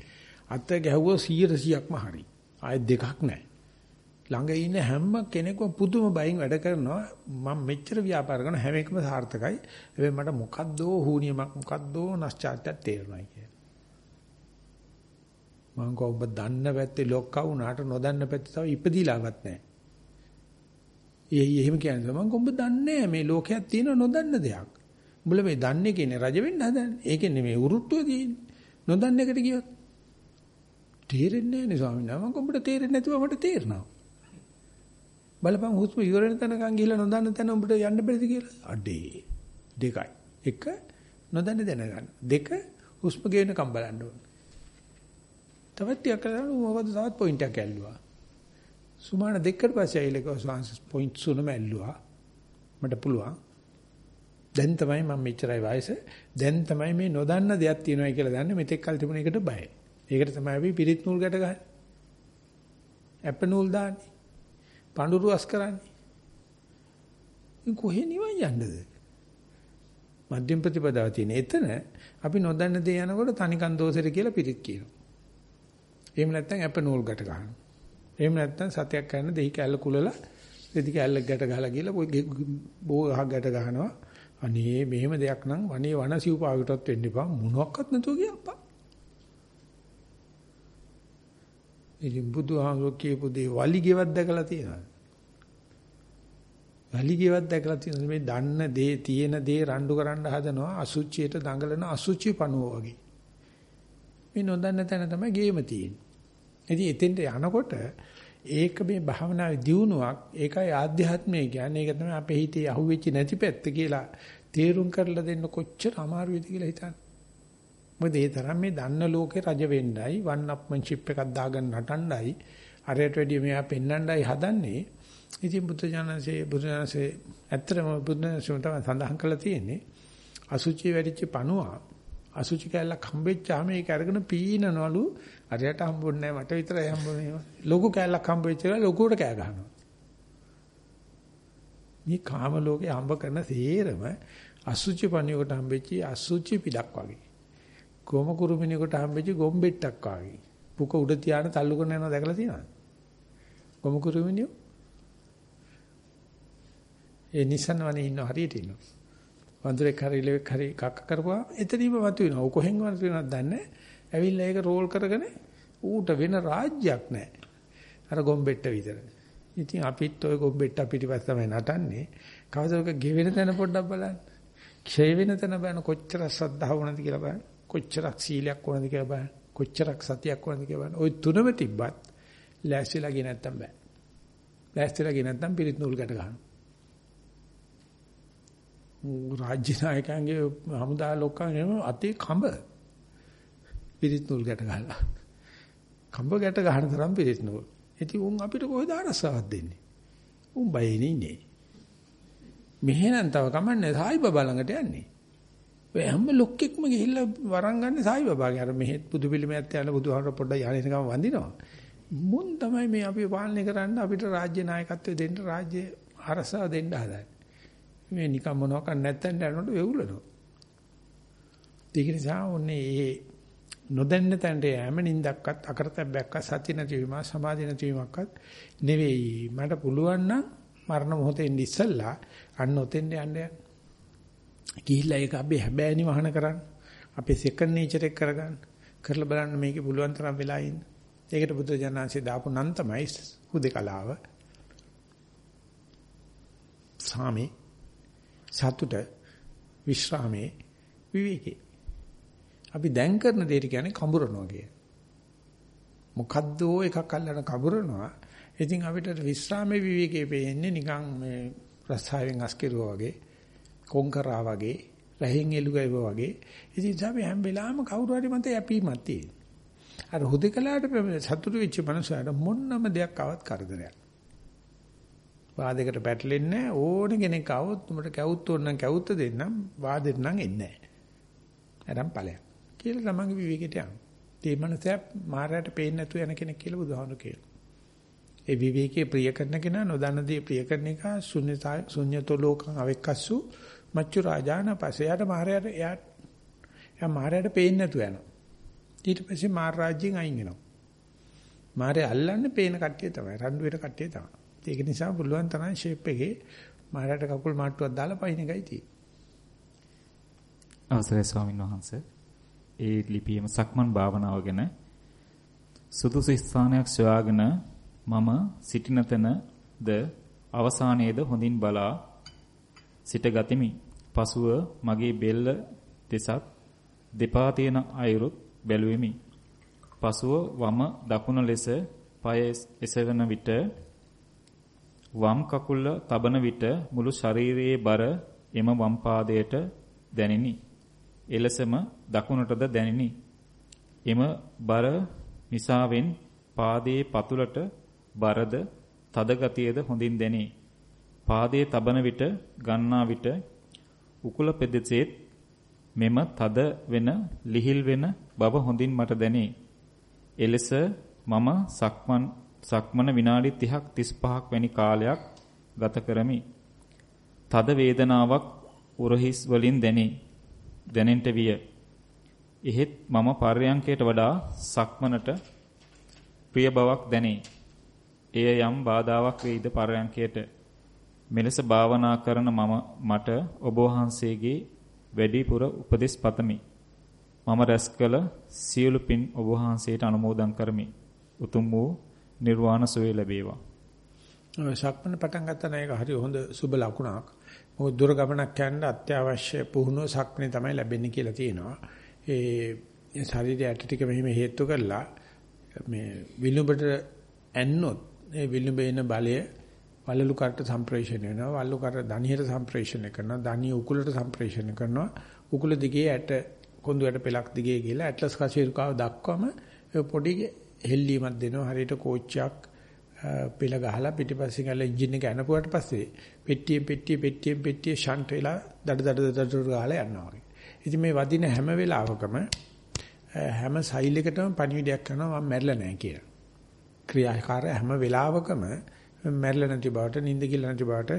අත ගැහුවෝ 100%ක්ම හරි. ආයෙත් දෙකක් නැහැ. ළඟ ඉන්න හැම කෙනෙක්ම පුදුම බයින් වැඩ කරනවා. මම මෙච්චර ව්‍යාපාර කරන හැම එකම සාර්ථකයි. හැබැයි මට මොකද්දෝ හුනියමක් මොකද්දෝ නැස්චාර්ත්‍යයක් තේරෙනවා කියලා. මම කව ඔබ දන්න පැත්තේ ලොක්කා වුණාට නොදන්න පැත්තේ තව ඉපදිලාවත් නැහැ. ඒ එහෙම කියන්නේ මම කොඹ දන්නේ මේ ලෝකයක් තියෙන නොදන්න දෙයක්. උඹලා මේ දන්නේ කියන්නේ රජ වෙන්න හදන්නේ. ඒකේ නෙමෙයි උරුට්ටුව තියෙන්නේ. නොදන්න එකට කියවත් තේරෙන්නේ නැහැ නේ ස්වාමීන් වහන්සේ. මම කොඹට තේරෙන්නේ නැතුව මට තේරෙනවා. බලපන් හුස්ම ඉවර වෙන තැනකන් ගිහිල්ලා නොදන්න තැන උඹට යන්න බැරිද කියලා. අඩේ. දෙකයි. එක නොදන්න දැනගන්න. දෙක හුස්ම ගේනකම් බලන්න ඕන. තවත් ටිකක් කරලා මොකද තවත් පොයින්ට් එකක් ඇල්ලුවා. සුමාන දෙකකට පස්සේ ඇවිල්ලා ස්වාංශ පොයින්ට් සුනම ඇල්ලුවා. මට පුළුවන්. දැන් තමයි මම මෙච්චරයි වයස. දැන් තමයි මේ නොදන්න දෙයක් තියෙනවා කියලා දන්නේ මෙතෙක් කල් තිබුණ එකට බයයි. ඒකට තමයි අපි පිරිත් නූල් ගැට ගහන්නේ. ඇප නූල් දාන්නේ. පඳුරු අස් කරන්නේ. ඉතින් කොහේ නිවන් යන්නද? මධ්‍යම ප්‍රතිපදාව තියෙන. එතන අපි නොදන්න දේ යනකොට තනිකන් දෝෂෙට කියලා පිරිත් කියනවා. එහෙම නැත්නම් ඇප නූල් ගැට ගන්නවා. එහෙම නැත්නම් සතයක් කරන දෙහි කැල්ල කුලලා දෙදි කැල්ල ගැට ගහලා ගිහලා බෝ ගහ ගැට ගහනවා. අනේ මෙහෙම දෙයක් නම් වනේ වනසිව්පාවටත් වෙන්න එපා මොනවත් නැතුව ගියප්පා. ඉතින් බුදුහාමුදුරු කියපු දේ වලිගෙවත් දැකලා තියෙනවා. වලිගෙවත් දැකලා තියෙනවා මේ දන්න දේ තියෙන දේ රණ්ඩු කරන්න හදනවා අසුචියට දඟලන අසුචි පණුව වගේ. මේ නොදන්න තැන තමයි ගේම තියෙන්නේ. ඉතින් එතෙන්ට යනකොට ඒක මේ භාවනාවේ දියුණුවක් ඒකයි ආධ්‍යාත්මය කියන්නේ ඒක තමයි අපේ හිතේ අහුවෙච්ච නැති පැත්ත කියලා තේරුම් කරලා දෙන්න කොච්චර අමාරු වෙද කියලා හිතන්න. මොකද ඒ තරම් මේ දන්න ලෝකේ රජ වෙන්නයි වන් අප්මන්ෂිප් එකක් දාගෙන නටන්නයි අරයට වැඩිය මෙයා පෙන්වන්නයි හදන්නේ. ඉතින් බුද්ධ ඥානසේ බුද්ධ ඥානසේ ඇත්තටම බුද්ධ ඥානසේ තමයි සඳහන් කරලා තියෙන්නේ. අසුචි වැඩිච්ච පණුවා අසුචි කැල්ලක් හම්බෙච්චාම ඒක අරගෙන පීනනවලු අරයට හම්බුන්නේ නැහැ මට විතරයි හම්බුනේ. ලොකු කැල්ලක් හම්බෙච්ච එක ලොකුවට කෑ ගහනවා. මේ කාම ලෝකේ හම්බ කරන සේරම අසුචි පණියකට හම්බෙච්ච අසුචි පිටක් වගේ. ගොම කුරුමිනියකට හම්බෙච්ච ගොම්බෙට්ටක් වගේ. පුක උඩ තියාන තල්ලු කරන යනවා දැකලා තියෙනවද? ගොම කුරුමිනියෝ ඒ නිසන් වනේ ඉන්න හරියට ඉන්නවා. වඳුරෙක් හරි ඉලෙක් හරි කක්ක කරපුවා එතනීම මතුවෙනවා. ਉਹ කොහෙන් වතුවෙනවද දන්නේ නැහැ. ඇවිල්ලා ඒක රෝල් කරගෙන ඌට වෙන රාජ්‍යයක් නැහැ. අර ගොම්බෙට්ට විතර. ඉතින් අපිත් ওই ගොම්බෙට්ට පිටිපස්ස තමයි නටන්නේ. කවදාක ගෙවෙන තැන පොඩ්ඩක් බලන්න. ක්ෂය වෙන තැන බලන්න කොච්චර ශ්‍රද්ධාව වුණාද කියලා බලන්න. කොච්චරක් සීලයක් වුණාද කියලා බලන්න. කොච්චරක් සතියක් වුණාද කියලා බලන්න. ওই තුනම තිබ්බත් ලෑස්තිලා ගියේ නැත්තම් බෑ. ලෑස්තිලා ගියේ නැත්තම් පිරිත් නූල් ගැට ගන්නවා. රාජ්‍ය නායකයන්ගේ හමුදා ලොක්කන් අතේ කඹ පිරිත් නූල් ගැට ගහලා. කඹ ගැට ගහන තරම් පිරිත් නූල්. ඉතින් උන් අපිට කොහෙද අරසාවක් දෙන්නේ? උන් බයෙන් ඉන්නේ. මෙහෙනම් තව කමන්නේ සායි බබා ළඟට යන්නේ. ඔය හැම ලොක්කෙක්ම ගිහිල්ලා වරන් ගන්න සායි බබාගේ අර මෙහෙත් බුදු පිළිමයක් යන බුදුහාමර පොඩ්ඩක් යහන ගම වඳිනවා. මුන් තමයි මේ අපි පාලනය කරන්න අපිට රාජ්‍ය නායකත්වය දෙන්න රාජ්‍ය අරසාව දෙන්න හදන්නේ. මේ නිකම් මොනවක් නැත්තෙන් යනකොට වෙවුලනවා. ඒක නිසා ඔන්නේ මේ නොදැන්න තැනට යෑම නින්දක්වත් අකරතැබ්බයක්වත් සති නැතිවීම සමාධි නැතිවීමක්වත් නෙවෙයි. මට පුළුවන් නම් මරණ මොහොතේ ඉඳ ඉස්සල්ලා අන්න ඔතෙන්ට යන්න යන්න. ගිහිල්ලා ඒක අපි හැබෑනි වහන කරන්න. අපේ සෙකන්ඩ් නේචර් එක කරගන්න. කරලා බලන්න මේකේ පුළුවන් තරම් වෙලා ඉන්න. ඒකට බුදු ජානන්සේ දාපු නම් තමයි හුදේකලාව. සාමේ සතුට විශ්‍රාමේ විවේකේ අපි දැන් කරන දෙයට කියන්නේ කඹරනවා කිය. මොකද්ද එකක් අල්ලන කඹරනවා. ඉතින් අපිට විශ්‍රාමේ විවේකේ පේන්නේ නිකන් මේ රසායෙන් අස්කිරුවා වගේ, කොංකරා වගේ, රහින් එළුගයිව වගේ. ඉතින් අපි හැම වෙලාවෙම කවුරු හරි මත යැපීමක් තියෙනවා. අර හුදකලාට සතුටු වෙච්ච මනුස්සයාට මොන්නම දෙයක් ආවත් කරදරයක්. වාදයකට පැටලෙන්නේ ඕන කෙනෙක් આવොත් උඹට කැවුත් ඕන නම් කැවුත් දෙන්නම් වාදෙට නම් එන්නේ නැහැ. අරන් ඵලයක්. කියලා තමන්ගේ විවේකයට යනවා. ඒ මනසය මායයට පේන්නේ නැතුව යන කෙනෙක් කියලා බුදුහාමුදුරු කියනවා. ඒ විවේකයේ ප්‍රිය කරන කෙනා නොදන්න දේ ප්‍රිය කරන එක ශුන්‍යතා ශුන්‍යතෝ ලෝකං අවෙක්කස්සු මච්චු රාජාන පසයට මායයට එයාට එයා මායයට පේන්නේ නැතුව යනවා. ඊට පස්සේ මාර රාජ්‍යයෙන් අයින් වෙනවා. මාරේ අල්ලන්නේ පේන කට්ටිය තමයි. රණ්ඩුවේට කට්ටිය තමයි. ඒක නිසා පුළුවන් තරම් ෂේප් එකේ මාරයට කකුල් මාට්ටුවක් දාලා පයින් එකයි තියෙන්නේ. අවසරයි ස්වාමීන් වහන්සේ. ඒ ලිපියම සක්මන් භාවනාව ගැන සුදුසු ස්ථානයක් සොයාගෙන මම සිටින තැනද අවසානයේද හොඳින් බලා සිට ගතිමි. පසුව මගේ බෙල්ල දෙසත් දෙපා තියෙන අයුරුත් බැලුවෙමි. පසුව වම දකුණ ලෙස පය එසවන විට වම් කකුල තබන විට මුළු ශරීරයේ බර එම වම් පාදයට දැනිනි. එලෙසම දකුණටද දැනිනි. එම බර නිසාවෙන් පාදයේ පතුලට බරද තද ගතියද හොඳින් දැනේ. පාදයේ තබන විට ගන්නා විට උකුල පෙදෙසෙත් මෙම තද වෙන ලිහිල් වෙන බව හොඳින් මට දැනේ. එලෙස මම සක්මන් සක්මන විනාඩි 30ක් 35ක් වැනි කාලයක් ගත කරමි. තද වේදනාවක් උරහිස් වලින් දැනේ. දැනෙන්නට විය. එහෙත් මම පර්යංකයට වඩා සක්මනට ප්‍රිය බවක් දැනේ. එය යම් බාධාවක් වේද පර්යංකයට. මෙලෙස භාවනා කරන මම මට ඔබ වහන්සේගේ වැඩිපුර උපදෙස් පතමි. මම රැස් කළ සියලු පින් ඔබ වහන්සේට අනුමෝදන් කරමි. උතුම් වූ නිර්වාණ සුවය ලැබේවා. සක්මන පටන් ගත්තා නම් ඒක හරි හොඳ සුබ ලකුණක්. මොකද දුර ගමනක් යන්න අත්‍යවශ්‍ය පුහුණුව සක්මනේ තමයි ලැබෙන්නේ කියලා තියෙනවා. ඒ ශරීරය ඇට ටික මෙහිම හේතු කරලා මේ විලුඹට ඇන්නොත් ඒ විලුඹේ එන බලය වලලු කරට සම්ප්‍රේෂණය වෙනවා. වලලු කර දණියට සම්ප්‍රේෂණය කරනවා. දණිය උකුලට සම්ප්‍රේෂණය කරනවා. උකුල දිගේ ඇට කොඳු ඇට පෙලක් දිගේ ගිහලා ඇට්ලස් කශේරුකාව දක්වම පොඩි හෙල්ලීමක් දෙනවා. හරියට කෝච්චියක් පෙළ ගහලා පිටිපස්සෙන් ගාලා එන්ජින් එක අනපුවට පස්සේ පෙට්ටියෙන් පෙට්ටිය පෙට්ටියෙන් පෙට්ටිය ෂන්ට් වෙලා දඩ දඩ දඩ ගාලා යනවා වගේ. ඉතින් මේ වදින හැම වෙලාවකම හැම සෛල් එකටම පණිවිඩයක් කරනවා මම මැරිලා නැහැ කියලා. ක්‍රියාකාර හැම වෙලාවකම මැරිලා නැති බවට, නිින්ද කියලා නැති බවට,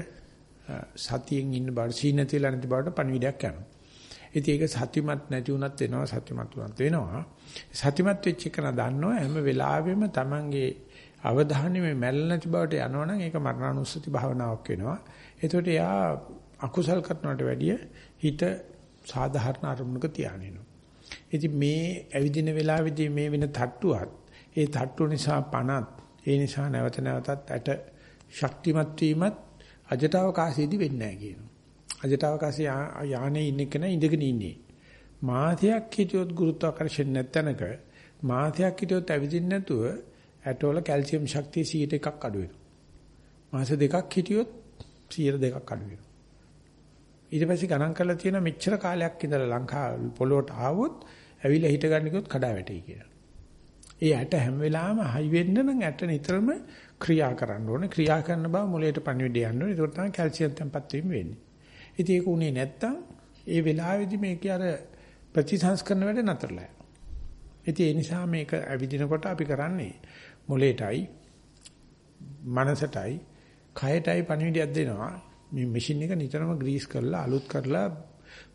සතියෙන් ඉන්න බවට, සීන නැතිලා නැති බවට පණිවිඩයක් කරනවා. ඉතින් ඒක සතිමත් නැති වුණත් වෙනවා, සතිමත් වුණත් වෙනවා. සතිමත් වෙච්ච එක දන්නවා හැම වෙලාවෙම Tamange අවධානය මේ මැල්ල නැති බවට යනවනම් ඒක මරණානුස්සති භාවනාවක් වෙනවා. එතකොට එයා අකුසල් කරනවට වැඩිය හිත සාධාරණ අරමුණක තියානිනවා. ඉතින් මේ ඇවිදින වෙලාවේදී මේ වෙන තට්ටුවත් ඒ තට්ටු නිසා පණත් ඒ නිසා නැවත නැවතත් ඇට ශක්තිමත් වීමත් අජටවකාශයේදී වෙන්නේ නැහැ කියනවා. අජටවකාශය යානේ ඉන්න කෙනා ඉඳගෙන ඉන්නේ. මාතයක් හිටියොත් ගුරුත්වාකර්ෂණ නැත්තනක මාතයක් හිටියොත් ඇවිදින්නේ නැතුව ඇටවල කැල්සියම් ශක්තිය 100ට එකක් අඩු වෙනවා. මාස දෙකක් හිටියොත් 100 දෙකක් අඩු වෙනවා. ඊට පස්සේ ගණන් කරලා තියෙන මෙච්චර කාලයක් ඉඳලා ලංකා පොළොවට ආවොත් ඇවිල්ලා හිට ගන්න කිව්වොත් කඩා වැටෙයි කියලා. ඒ ඇට හැම වෙලාවෙම හයි වෙන්න නම් ඇට නිතරම ක්‍රියා කරන්න ඕනේ. ක්‍රියා කරන බව මොළයට පණිවිඩය යන්න ඕනේ. ඒක තමයි කැල්සියම් තැම්පත් වීම වෙන්නේ. ඉතින් ඒක උනේ නැත්තම් ඒ වෙලාවේදී මේක අර ප්‍රතිසංස්කරණ වැඩ නතරලා යනවා. ඉතින් ඒ නිසා මේක ඇවිදිනකොට අපි කරන්නේ මොලේටයි මනසටයි කයටයි පණිවිඩයක් දෙනවා. මේ මැෂින් එක නිතරම ග්‍රීස් කරලා අලුත් කරලා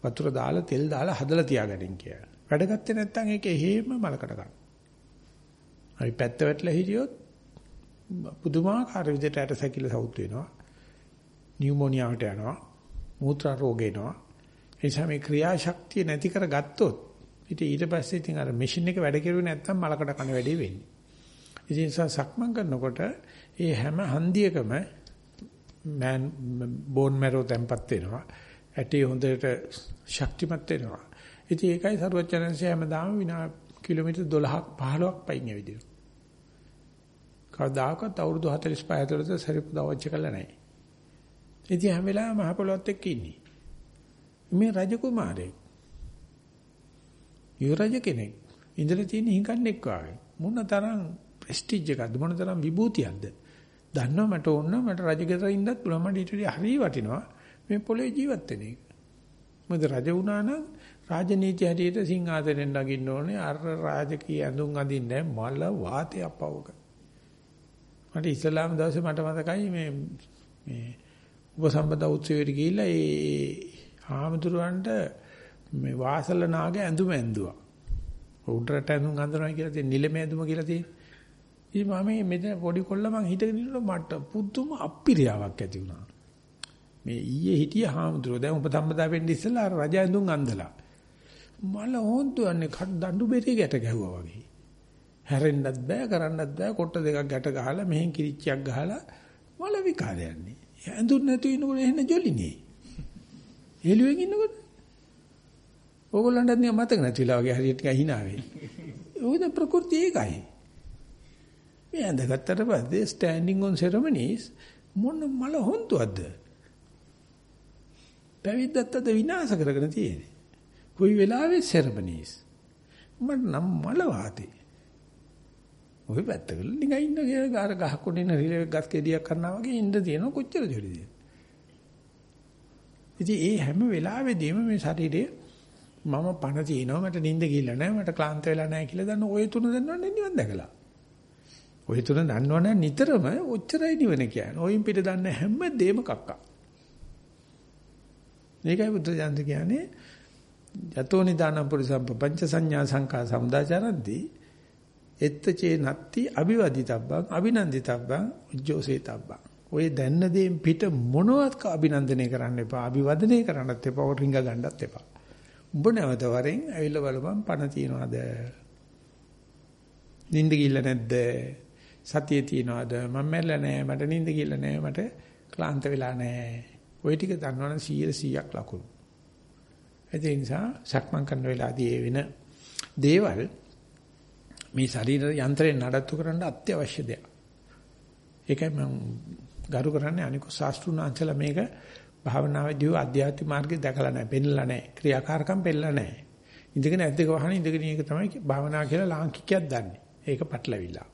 වතුර දාලා තෙල් දාලා හදලා තියාගන්න කියලා. වැඩ ගත්තේ නැත්නම් ඒක එහෙම මලකට ගන්න. අපි පැත්ත වැටලා හිටියොත් පුදුමාකාර විදිහට ඇට සැකිල්ල සවුත් වෙනවා. නියුමෝනියාවට යනවා. මූත්‍රා රෝග එනවා. ඒ නිසා මේ ක්‍රියාශක්තිය නැති කරගත්තොත් ඉතින් ඊට පස්සේ ඉතින් අර මැෂින් එක වැඩ කෙරුවේ නැත්නම් මලකට කන වැඩේ වෙන්නේ. ඉතින් සක්මන් කරනකොට ඒ හැම හන්දියකම මෑන් බෝන් මැරෝ තැම්පත් වෙනවා. ඇටි හොඳට ශක්තිමත් වෙනවා. ඉතින් ඒකයි සරුවචනන්සේ හැමදාම විනා කිලෝමීටර් 12ක් 15ක් පයින් ඇවිදිනවා. කවදාකවත් අවුරුදු 45 ඇතුළත සරිපු දවච්ච කළා නැහැ. ඉතින් හැම වෙලාවෙම මහ පොළොත් එක්ක ඉන්නේ. මේ රජ කුමාරයෙක්. යුවරජ කෙනෙක්. ඉඳලා තියෙන හිඟන්නෙක් වාගේ. මොන තරම් ප්‍රෙස්ටිජ් එකක්ද මොන තරම් විභූතියක්ද දන්නවා මට ඕන මට රජගෙදර ඉන්නත් පුළුවන් මට ඊට වඩා හරිය වටිනවා මේ පොළේ ජීවත් වෙන එක මොකද රජ වුණා නම් රාජනීති හැටියට සිංහාසනෙන් නගින්න ඕනේ අර රාජකීය ඇඳුම් අඳින්නේ මල වාතය අපවක මට ඉස්ලාම් දවසේ මට මතකයි මේ මේ උපසම්පදා උත්සවයට ගිහිල්ලා ඒ හාමුදුරුවන්ට මේ වාසල නාග ඇඳුම ඇඳුවා උඩරට ඇඳුම් අඳිනවා කියලා තියෙන නිලම ඇඳුම කියලා තියෙන ඉතින් මම මෙතන පොඩි කොල්ල මං හිටගෙන ඉන්නකොට මට පුදුම අප්පිරියාවක් ඇති වුණා. මේ ඊයේ හිටිය හාමුදුරුවෝ දැන් උපසම්පදා වෙන්න ඉස්සෙල්ලා අර රජ ඇඳුම් අඳලා. මල හොන්තුන්නේ දඬු බෙරේ ගැට ගැහුවා වගේ. හැරෙන්නත් බෑ කරන්නත් බෑ කොට දෙකක් ගැට ගහලා මෙහෙන් කිරිච්චියක් ගහලා මල විකාරයන්නේ. ඇඳුම් නැති ඉන්නකොට එහෙන ජොලිනේ. එළුවෙන් ඉන්නකොට ඕගොල්ලන්ට මතක නැතිලා වගේ හරියට හිනා වෙයි. ඔයද ප්‍රകൃති ඒකයි. මේ ඇඳගත්තට පස්සේ ස්ටෑන්ඩින් ඔන් සෙරමනිස් මොන මල හොන්තුවක්ද? පැවිද්දත් අද විනාශ කරගෙන තියෙන්නේ. කොයි වෙලාවෙ සෙරමනිස්. මට නම් මල වාතේ. ඔය පැත්තකල නිකන් ඉන්න කියලා අර ගහ කොටින රිලෙ ගස් කෙඩියක් කරනවා වගේ ඉන්න තියෙනවා කොච්චර ජොලිද? ඉතින් ඒ හැම වෙලාවෙදීම මේ ශරීරයේ මම පණ තියෙනවා මට නිින්ද ගිහිල්ලා නැහැ මට ක්ලාන්ත වෙලා නැහැ කියලා දන්න ඔය තුන දන්නවන්නේ නිවන් දැකලා. ওই තුන දන්නවනේ නිතරම ඔච්චරයි නිවන කියන්නේ. ඔයින් පිට දන්න හැම දෙයක්ම කක්කා. මේකයි බුද්ධ ඥාන කියන්නේ යතෝ නිදානම් පුරිසම් පංච සංඥා සංකා සමුදාචරන්ති. එත්ත චේ නත්ති අ비වදිතබ්බං අ비නන්දිතබ්බං උජ්ජෝසේතබ්බං. ඔය දැන්න දේෙන් පිට මොනවත් අභිනන්දනය කරන්න එපා අ비වදනය කරන්නත් එපා ඔය රිංග ගන්නත් එපා. උඹ නැවත වරෙන් ඇවිල්ලා බලපන් පණ තියනවාද? නිින්ද ගිල්ල නැද්ද? සතිය තියනවාද? මම මැරෙලා නෑ මට නිින්ද ගිල්ල නෑ මට ක්ලාන්ත වෙලා නෑ. ওই ටික දන්නවනම් 100 100ක් ලකුණු. ඒ නිසා සක්මන් කරන වෙලාවදී ඒ වෙන දේවල් මේ ශරීර යන්ත්‍රයෙන් නඩත්තු කරන්න අත්‍යවශ්‍ය දෙයක්. ඒකයි මම ගරු කරන්නේ අනිකු ශාස්ත්‍රුණාංශලා මේක භාවනාවේදී අධ්‍යාත්මික මාර්ගය දැකලා නැහැ, පෙන්නලා නැහැ, ක්‍රියාකාරකම් පෙන්නලා නැහැ. ඉඳගෙන ඇද්දක වහන ඉඳගෙන ඒක තමයි භාවනා කියලා ලාංකිකයක් දන්නේ. ඒක පටලවිලා.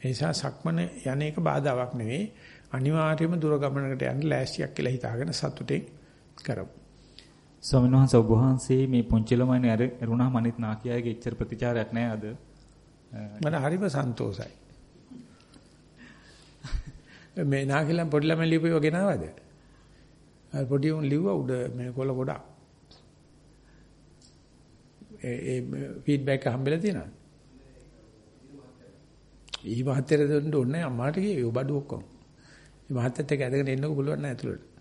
ඒ නිසා සක්මන යන්නේක බාධාවක් නෙවෙයි. අනිවාර්යයෙන්ම දුර ගමනකට යන්න ලෑස්තියක් කියලා හිතාගෙන සතුටින් කරමු. ස්වාමීන් වහන්සේ ඔබ වහන්සේ මේ පුංචි ළමයින් ඇරුණා මනිත් නාකියාගේ එච්චර ප්‍රතිචාරයක් නැහැ අද. මට හරිම සන්තෝසයි. මේ නාකිලම් පොඩි ළමයි ලියපුවා ගෙනවද? අර පොඩි උන් ලිව්වා උඩ මේ කොළ ගොඩක්. ඒ ඒ ෆීඩ්බැක් හම්බෙලා තියෙනවද? ඊ මහත්තයර දෙන්න ඕනේ අම්මාට කියේ බඩු ඔක්කොම. මේ මහත්තයත් එක්ක ඇදගෙන එන්නකෝ පුළුවන් නෑ ඇතුළට.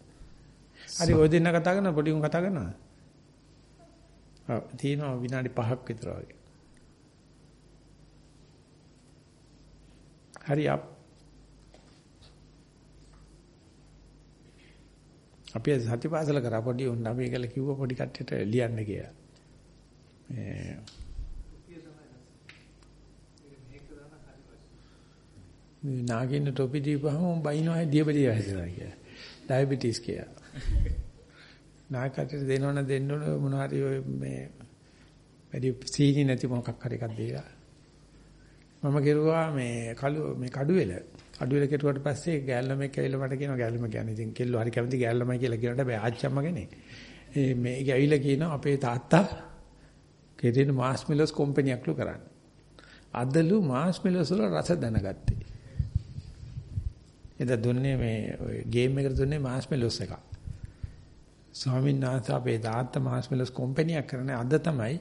හරි ඔය දෙන්න කතා කරනවා පොඩි උන් කතා කරනවා. ඔව් තියෙනවා විනාඩි 5ක් විතර වගේ. හරි අප් අපි සතිපාසල කරා පොඩි උන් අපි කියලා කිව්ව පොඩි කට්ටියට ලියන්න කියලා. මේ මේ නාගින්න ටොපි දීපුවම බයිනවා දියබදිය හැදෙනවා කියලා. ඩයබටිස් කියලා. [laughs] නාගකට දෙනවන දෙන්න ඕන මොන හරි ඔය මේ වැඩි සීනි නැති මොකක් හරි එකක් දීලා. මම කෙරුවා මේ කළු මේ කඩුවෙල කඩුවෙල කෙරුවට පස්සේ ගෑල්ලමෙක් ඇවිල්ලා මට කියනවා ගෑල්ලම කියන්නේ ඉතින් කෙල්ලෝ හරි කැමති ගෑල්ලමයි කියලා කියනට බෑ ආච්චම්මගනේ. ඒ මේක ඇවිල්ලා කියනවා අපේ තාත්තා කෙරෙන මාස්මෙලොස් කම්පැනියක්ලු කරන්නේ. අදලු මාස්මෙලොස් වල රස දැනගත්තේ. එදා දුන්නේ මේ ගේම් එකට දුන්නේ මාස්මෙලොස් එකක්. ස්වාමීන් වහන්සේ අපේ තාත්තා මාස්මෙලොස් කම්පැනියක් කරන්නේ අද තමයි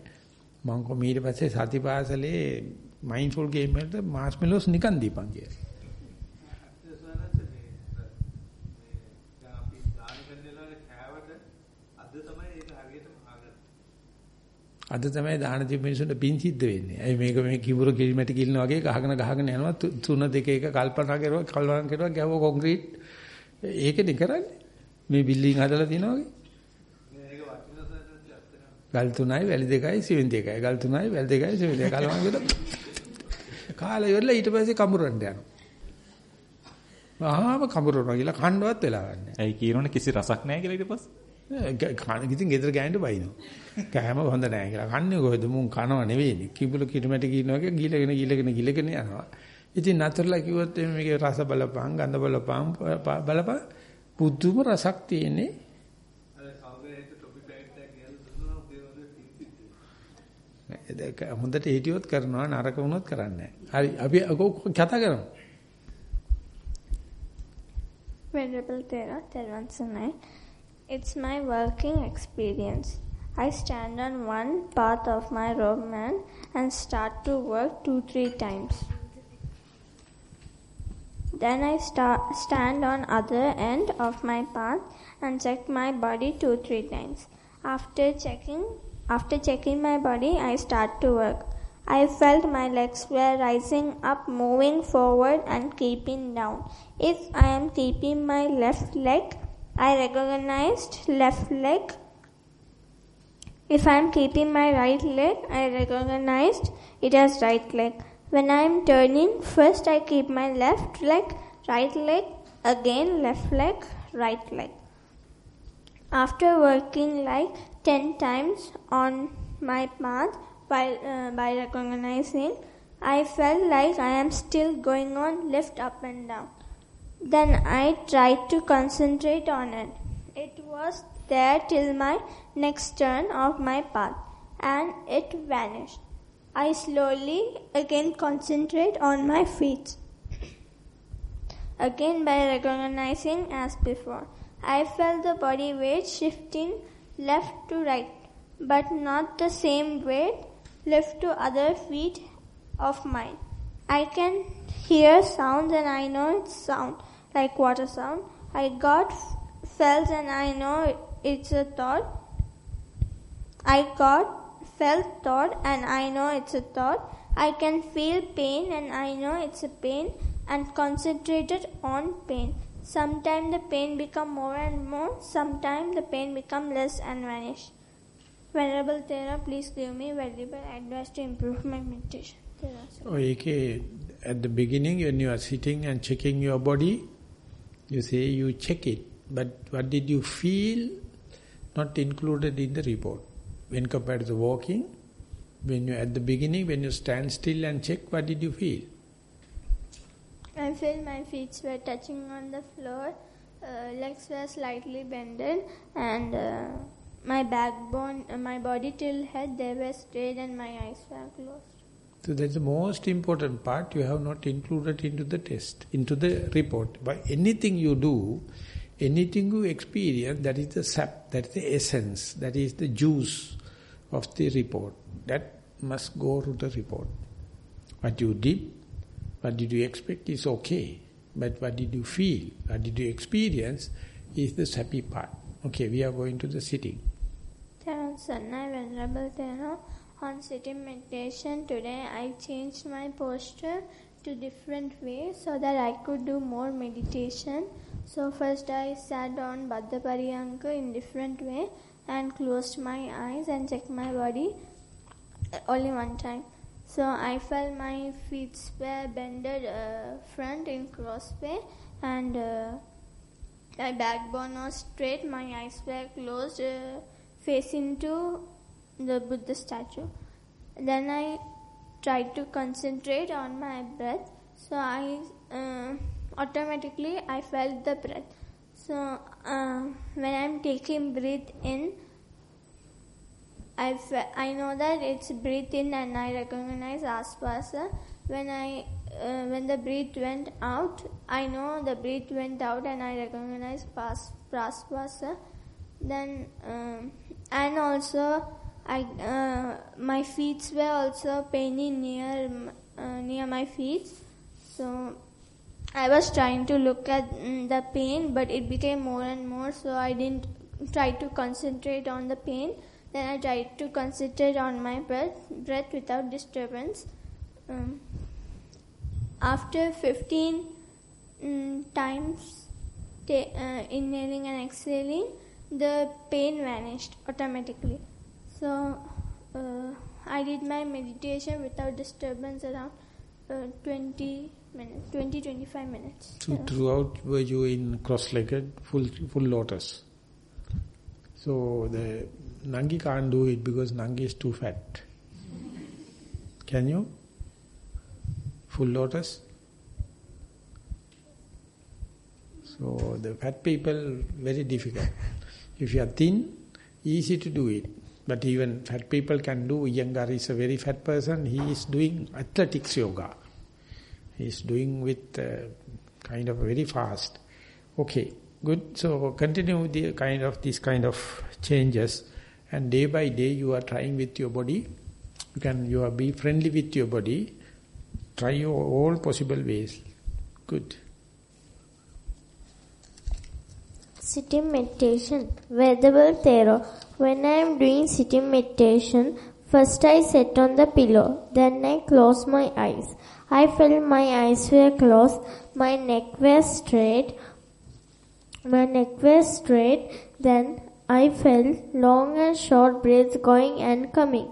මම කො ඊට පස්සේ සතිපාසලේ මයින්ඩ්ෆුල් ගේම් වලට මාස්මෙලොස් නිකන් දීපන් කියලා. අද තමයි දාන දීප මිනිසුන්ට පින් සිද්ධ වෙන්නේ. ඇයි මේක මේ කිඹුර කිරිමැටි කිල්න වගේ ගහගෙන ගහගෙන යනවා තුන දෙක එක කල්පනා කරුවා කල්පනා කරුවා ගැවුව කොන්ක්‍රීට් ඒකනේ කරන්නේ. මේ බිල්ඩින් හදලා තියනවා වගේ. ගල් තුනයි වැලි දෙකයි සිවෙන්ති එකයි. ගල් තුනයි වැලි දෙකයි සිවෙන්ති එකයි. කල්පනා කරුවා කාලය ඉවරලා ඊට පස්සේ කඹරන්න යනවා. ආම කඹරනවා කියලා කණ්ඩවත් වෙලා ගන්න. ඇයි කියනෝනේ කිසි රසක් නැහැ කියලා ඊට පස්සේ. ඉතින් ගෙදර ගෑනට බයිනවා. කෑම හොඳ නැහැ කියලා. කන්නේ කොහෙද මුන් කනව නෙවෙයි. කිඹුල කිරිමැටි කියනවා වගේ ගිලගෙන ගිලගෙන ගිලගෙන යනවා. ඉතින් නතරලා කිව්වොත් මේකේ රස බලපං, ගඳ බලපං, බලපං පුදුම රසක් තියෙන්නේ. හොඳට හිටියොත් කරනවා නරක වුණොත් කරන්නේ හරි අපි කතා කරමු. Venerable Thera, Telvan Sanai. It's my working experience. I stand on one part of my rope man and start to work two, three times. Then I start, stand on other end of my path and check my body two, three times. After checking, after checking my body, I start to work. I felt my legs were rising up, moving forward and keeping down. If I am keeping my left leg I recognized left leg. If I am keeping my right leg, I recognized it as right leg. When I am turning, first I keep my left leg, right leg, again left leg, right leg. After working like 10 times on my path by, uh, by recognizing, I felt like I am still going on left up and down. Then I tried to concentrate on it. It was there till my next turn of my path and it vanished. I slowly again concentrate on my feet. Again by recognizing as before. I felt the body weight shifting left to right, but not the same weight left to other feet of mine. I can hear sounds and I know it's sound like water sound. I got felt and I know it's a thought. I got felt thought and I know it's a thought. I can feel pain and I know it's a pain. and concentrated on pain. Sometimes the pain become more and more, sometimes the pain become less and vanish. Venerable Thera, please give me valuable advice to improve my meditation. Okay, oh, at the beginning when you are sitting and checking your body, you say you check it, but what did you feel not included in the report? When compared to the walking, when you at the beginning, when you stand still and check, what did you feel? I felt my feet were touching on the floor, uh, legs were slightly bended, and uh, my backbone, uh, my body till head, they were straight and my eyes were closed. So that's the most important part you have not included into the test, into the report. By anything you do, anything you experience, that is the sap, that is the essence, that is the juice of the report. That must go to the report. What you did, what did you expect is okay. But what did you feel, what did you experience is the sappy part. Okay, we are going to the sitting. Sanai Venerable Thera, on sitting meditation today I changed my posture to different way so that I could do more meditation. So first I sat on Baddha Pariyanka in different way and closed my eyes and checked my body only one time. So I felt my feet were bended uh, front in cross way and uh, my backbone was straight, my eyes were closed uh, facing to the Buddha statue. Then I tried to concentrate on my breath. So I uh, automatically I felt the breath. So uh, when I'm taking breath in, I, I know that it's breathe in and I recognize aspasa. When I uh, when the breath went out, I know the breath went out and I recognize pas, praspasa. Then um, and also I uh, my feet were also paining near uh, near my feet, so I was trying to look at mm, the pain, but it became more and more. So I didn't try to concentrate on the pain. Then I tried to concentrate on my breath, breath without disturbance. Um, after 15 um, times uh, inhaling and exhaling, the pain vanished automatically. So uh, I did my meditation without disturbance around uh, 20 minutes, 20 25 minutes. So yeah. throughout were you in cross-legged, full full lotus? So the Nangi can't do it because Nangi is too fat. Can you? Full lotus? So the fat people, very difficult. If you are thin, easy to do it. But even fat people can do. Iyengar is a very fat person. He is doing athletics yoga. He is doing with uh, kind of very fast. Okay, good. So continue with the kind of this kind of changes, and day by day you are trying with your body. You can you are be friendly with your body. Try your all possible ways. Good. Sitting meditation. Venerable Thera. When I am doing sitting meditation, first I sit on the pillow, then I close my eyes. I felt my eyes were closed, my neck was straight, my neck was straight, then I felt long and short breaths going and coming.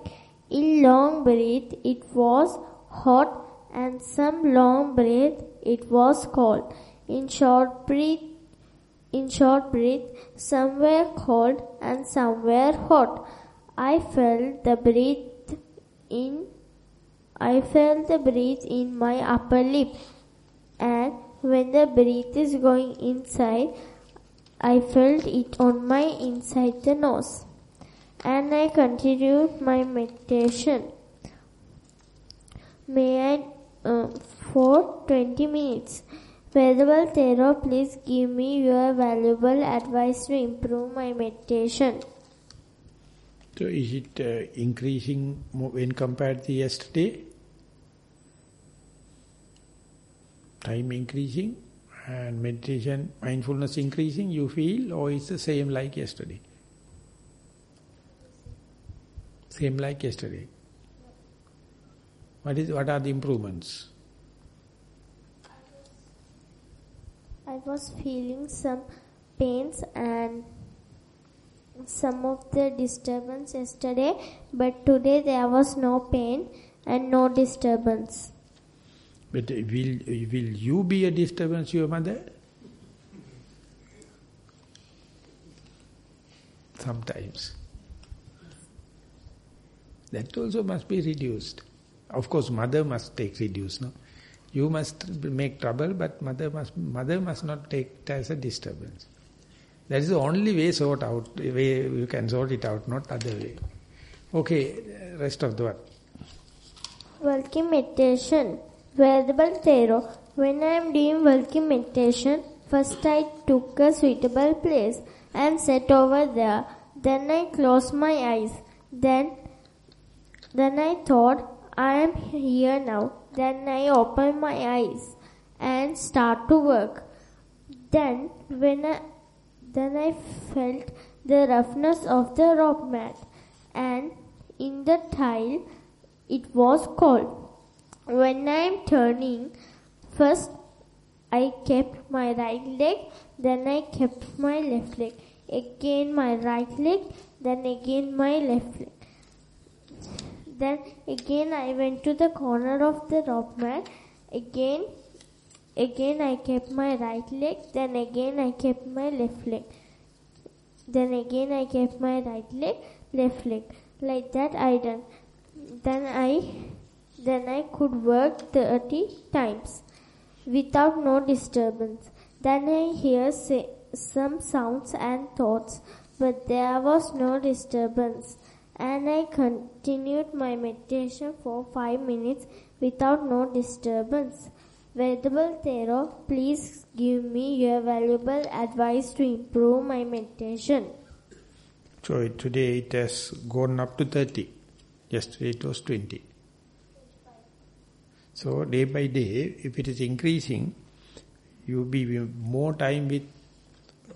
In long breath it was hot and some long breath it was cold. In short breath in short breath, some were cold and some were hot. I felt the breath in I felt the breath in my upper lip and when the breath is going inside I felt it on my inside the nose and I continued my meditation. May I uh, for 20 minutes. Venerable Thera, please give me your valuable advice to improve my meditation. So is it uh, increasing when compared to yesterday? Time increasing and meditation, mindfulness increasing, you feel, or it's the same like yesterday? Same like yesterday. What is? What are the improvements? I was feeling some pains and some of the disturbance yesterday, but today there was no pain and no disturbance. But will, will you be a disturbance, your mother? Sometimes. That also must be reduced. Of course, mother must take reduce, no? You must make trouble, but mother must mother must not take it as a disturbance. That is the only way sort out, way you can sort it out, not other way. Okay, rest of the what? Walking meditation. Venerable Thero, when I am doing walking meditation, first I took a suitable place and sat over there. Then I closed my eyes. Then, then I thought, I am here now. Then I opened my eyes and start to work. Then, when I, then I felt the roughness of the rope mat and in the tile it was cold. When I am turning, first I kept my right leg, then I kept my left leg, again my right leg, then again my left leg. Then again I went to the corner of the rope mat, again, again I kept my right leg, then again I kept my left leg. Then again I kept my right leg, left leg. Like that I done. Then I then I could work 30 times without no disturbance. Then I hear some sounds and thoughts, but there was no disturbance. And I continued my meditation for five minutes without no disturbance. Venerable Thero, please give me your valuable advice to improve my meditation. So today it has gone up to 30. Yesterday it was 20. So day by day, if it is increasing, you be more time with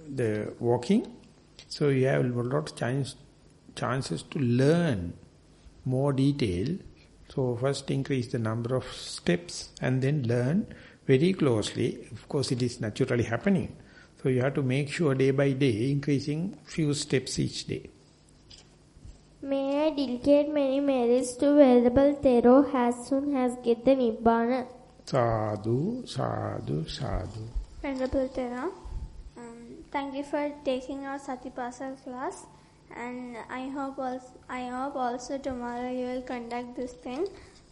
the walking. So you have a lot of chance, chances to learn more detail. So first increase the number of steps and then learn very closely. Of course it is naturally happening. So you have to make sure day by day increasing few steps each day. May I dedicate many merits to Venerable Thero as soon as get the Nibbana. Sadhu, sadhu, sadhu. Venerable Thera, um, thank you for taking our Satipasa class and I hope also, I hope also tomorrow you will conduct this thing.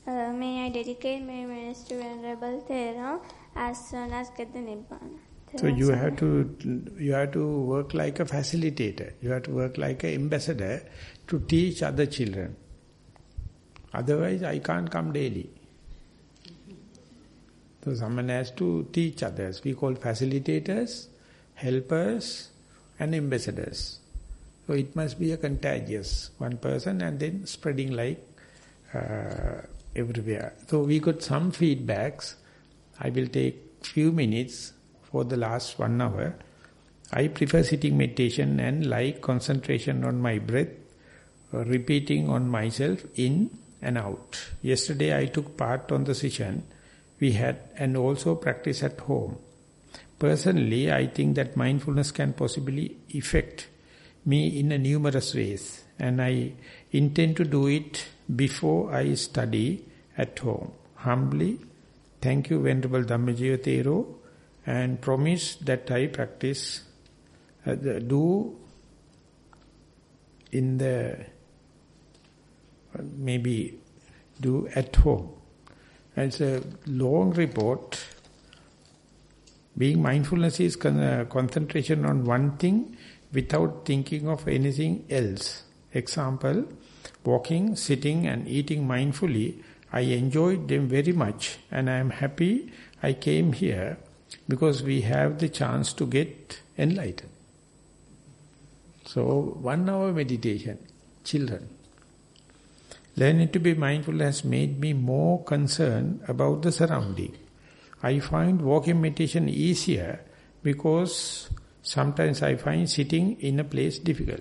Uh, may I dedicate my merits to Venerable Thera as soon as get the Nibbana. So you have to you have to work like a facilitator. You have to work like an ambassador to teach other children. Otherwise, I can't come daily. So someone has to teach others. We call facilitators, helpers, and ambassadors. So it must be a contagious one person and then spreading like uh, everywhere. So we got some feedbacks. I will take few minutes for the last one hour. I prefer sitting meditation and like concentration on my breath, repeating on myself in and out. Yesterday I took part on the session we had and also practice at home. Personally, I think that mindfulness can possibly affect me in a numerous ways and I intend to do it before I study at home. Humbly, thank you Venerable Dhammajiva Thero and promise that I practice, uh, the, do in the, uh, maybe do at home. And it's a long report. Being mindfulness is con uh, concentration on one thing without thinking of anything else. Example, walking, sitting and eating mindfully, I enjoyed them very much and I am happy I came here because we have the chance to get enlightened. So, one hour meditation, children. Learning to be mindful has made me more concerned about the surrounding. I find walking meditation easier because sometimes I find sitting in a place difficult.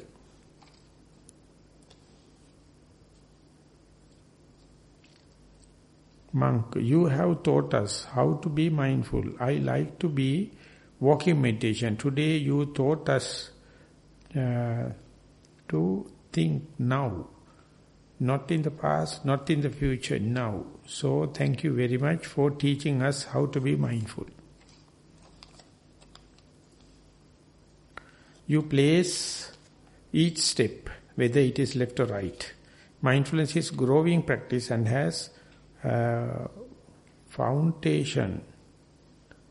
Monk, you have taught us how to be mindful. I like to be walking meditation. Today you taught us uh, to think now, not in the past, not in the future, now. So thank you very much for teaching us how to be mindful. You place each step, whether it is left or right. Mindfulness is growing practice and has uh, foundation,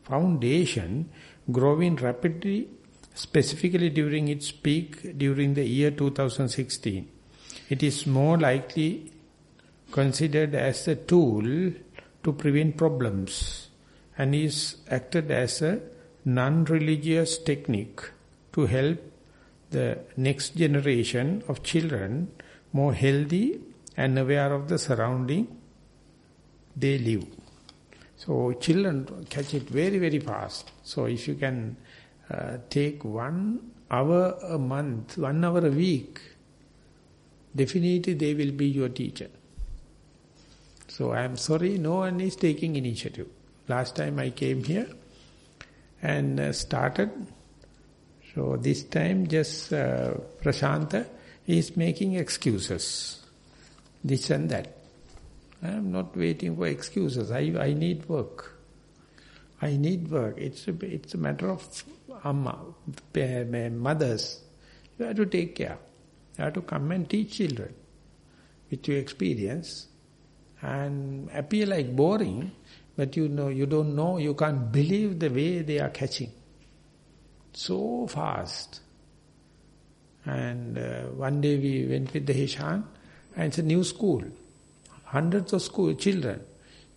foundation growing rapidly, specifically during its peak during the year 2016. It is more likely considered as a tool to prevent problems and is acted as a non-religious technique to help the next generation of children more healthy and aware of the surrounding they live. So children catch it very, very fast. So if you can uh, take one hour a month, one hour a week, definitely they will be your teacher. So I am sorry, no one is taking initiative. Last time I came here and uh, started, so this time just uh, Prashanta is making excuses, this and that. I am not waiting for excuses. I, I need work. I need work. It's a, it's a matter of amma, mothers. You have to take care. You have to come and teach children with your experience and appear like boring, but you know, you don't know, you can't believe the way they are catching. So fast. And uh, one day we went with the Heshan, and it's a new school hundreds of school children.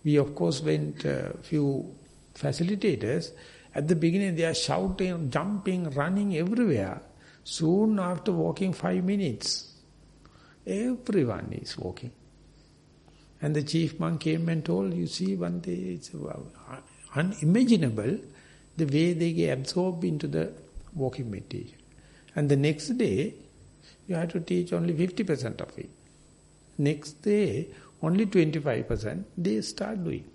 We of course went a uh, few facilitators. At the beginning they are shouting, jumping, running everywhere. Soon after walking five minutes, everyone is walking. And the chief monk came and told, you see one day it's unimaginable the way they get absorbed into the walking meditation. And the next day, you have to teach only 50% of it. Next day, only 25%, they start doing.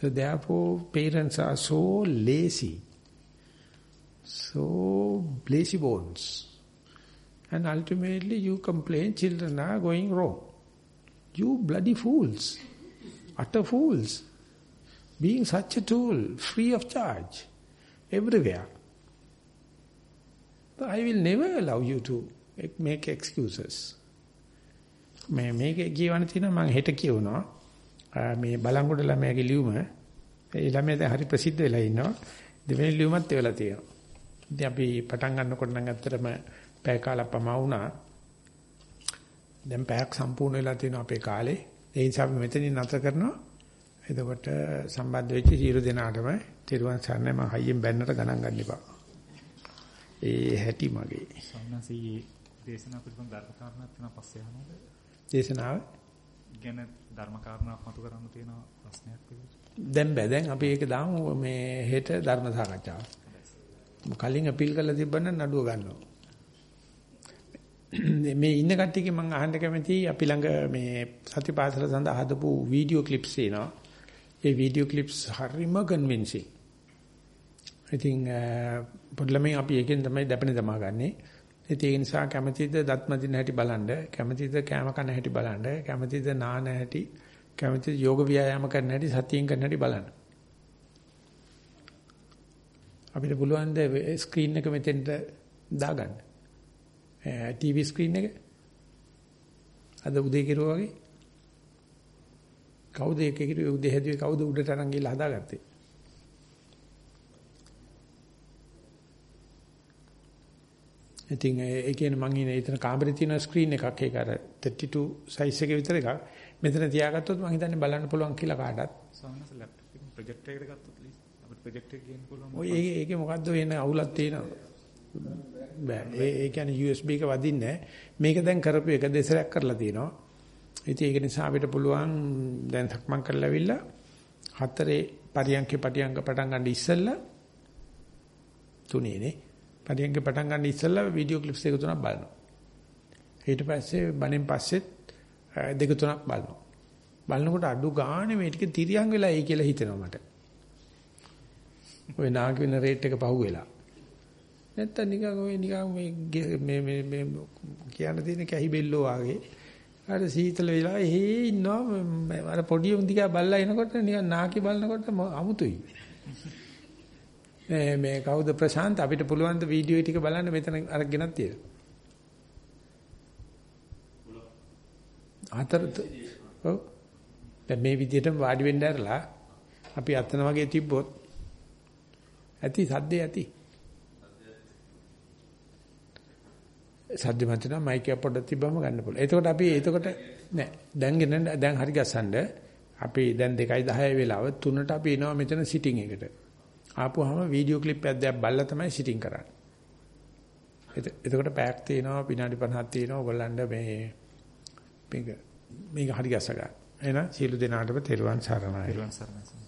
So therefore, parents are so lazy, so lazy bones. And ultimately you complain children are going wrong. You bloody fools, utter fools, being such a tool, free of charge, everywhere. I will never allow you to make excuses. මේ මේකේ කියවන තියෙනවා මම හෙට කියවනවා. මේ බලංගොඩ ළමයාගේ ලියුම ඒ ළමයා දැන් හරි ප්‍රසිද්ධ වෙලා ඉන්නවා. දෙවෙනි ලියුමත් එවලා තියෙනවා. ඉතින් අපි පටන් ගන්නකොට නම් ඇත්තටම පැය කාලක් පමා වුණා. දැන් පැයක් සම්පූර්ණ වෙලා තියෙනවා අපේ කාලේ. ඒ නිසා අපි මෙතනින් නැතර කරනවා. එතකොට සම්බන්ධ වෙච්ච සියලු දෙනාටම තිරුවන් සරණයි මම හයියෙන් බැන්නට ගණන් ගන්න එපා. ඒ හැටි මගේ. සම්නසී දේශනා පිළිබඳ ධර්ම කාරණාවක් වෙන පස්සේ අහනවාද? දේශනාව ගැන ධර්ම කාරණාවක් මතු කරන්න තියෙන ප්‍රශ්නයක් විදිහට. දැන් බෑ දැන් අපි ඒක දාමු මේ හෙට ධර්ම සාකච්ඡාව. කලින් අපීල් කරලා තිබ්බනම් නඩුව ගන්නවා. මේ ඉන්න කට්ටියකින් මම අහන්න කැමති අපි ළඟ මේ සතිපාසල සඳහා හදපු වීඩියෝ ක්ලිප්ස් එනවා. ඒ වීඩියෝ ක්ලිප්ස් හරිම කන්වින්සිං. ඉතින් පොඩ්ඩලමින් අපි එකෙන් තමයි දැපෙන තමා ගන්නේ. ඒ නිසා කැමැතිද දත්ම දින හැටි බලන්න, කැමැතිද කෑම කන හැටි බලන්න, කැමැතිද නාන හැටි, කැමැතිද යෝග ව්‍යායාම කරන හැටි, සතියෙන් කරන හැටි බලන්න. අපිට පුළුවන් ද ස්ක්‍රීන් එක මෙතෙන්ට දාගන්න. ටීවී ස්ක්‍රීන් එක. අද උදේ කිරුවා වගේ. කවුද ඒක කිරුවේ උදේ හැදුවේ කවුද උඩට අරන් ගිහලා හදාගත්තේ? ඉතින් ඒ කියන්නේ මං ඉන්නේ එතන කාමරේ තියෙන ස්ක්‍රීන් එකක් ඒක අර 32 size එකේ විතර එකක්. මෙතන තියාගත්තොත් මං හිතන්නේ බලන්න පුළුවන් කියලා කාටත්. සාමාන්‍යයෙන් ලැප්ටොප් එකේ ප්‍රොජෙක්ටර් එකට ගත්තොත් ප්ලීස්. අපිට ප්‍රොජෙක්ටර් එක ගේන්න පුළුවන්. ඔය ඒකේ මොකද්ද වෙන අවුලක් තියෙනවා. බෑ ඒ කියන්නේ USB එක වදින්නේ මේක දැන් කරපු එක දෙසරයක් කරලා තියෙනවා. ඉතින් ඒක නිසා අපිට පුළුවන් දැන් සක්මන් කරලා ඇවිල්ලා හතරේ පරියන්කේ පටියංග පටන් ගන්න ඉස්සෙල්ලා තුනේනේ පරියන්ක පටන් ගන්න ඉස්සෙල්ලා වීඩියෝ ක්ලිප්ස් දෙක තුනක් බලනවා. ඊට පස්සේ බණෙන් පස්සෙත් දෙක තුනක් බලනවා. බලනකොට අඩු ගානේ මේ ටික තිරියන් වෙලා එයි කියලා හිතෙනවා මට. ওই නාකි වෙන රේට් එක පහුවෙලා. නැත්තම් නිකන් ඔය නිකන් මේ මේ මේ කියන්න තියෙන කැහි බෙල්ලෝ ආගේ අර සීතල වෙලා එහෙ ඉන්නවා අර පොඩි උන් දිහා බල්ලා එනකොට නිකන් නාකි බලනකොට අමුතුයි. මේ මේ කවුද ප්‍රශාන්ත් අපිට පුළුවන් ද වීඩියෝ ටික බලන්න මෙතන අරගෙනත් තියෙනවා. හතර ඔව් දැන් මේ විදිහටම වාඩි වෙන්න ඇරලා අපි අතන වගේ තිබ්බොත් ඇති සද්දේ ඇති සද්ද මතන මයික් එක පොඩ්ඩක් තිබ්බම ගන්න පුළුවන්. එතකොට අපි එතකොට නෑ දැන් ගෙන දැන් හරි ගස්සන්න අපි දැන් 2:10 වෙලාව 3ට අපි එනවා මෙතන සිටින් එකට. ආපුවාම වීඩියෝ ක්ලිප් එකක් දැන් බලලා තමයි සිටින් කරන්නේ. එතකොට පැයක් තියෙනවා විනාඩි 50ක් තියෙනවා ඔයගොල්ලන්ට මේ මේක මේක හරි ගස්ස ගන්න. එහෙනම් සියලු දෙනාටම තෙරුවන් සරණයි. තෙරුවන් සරණයි.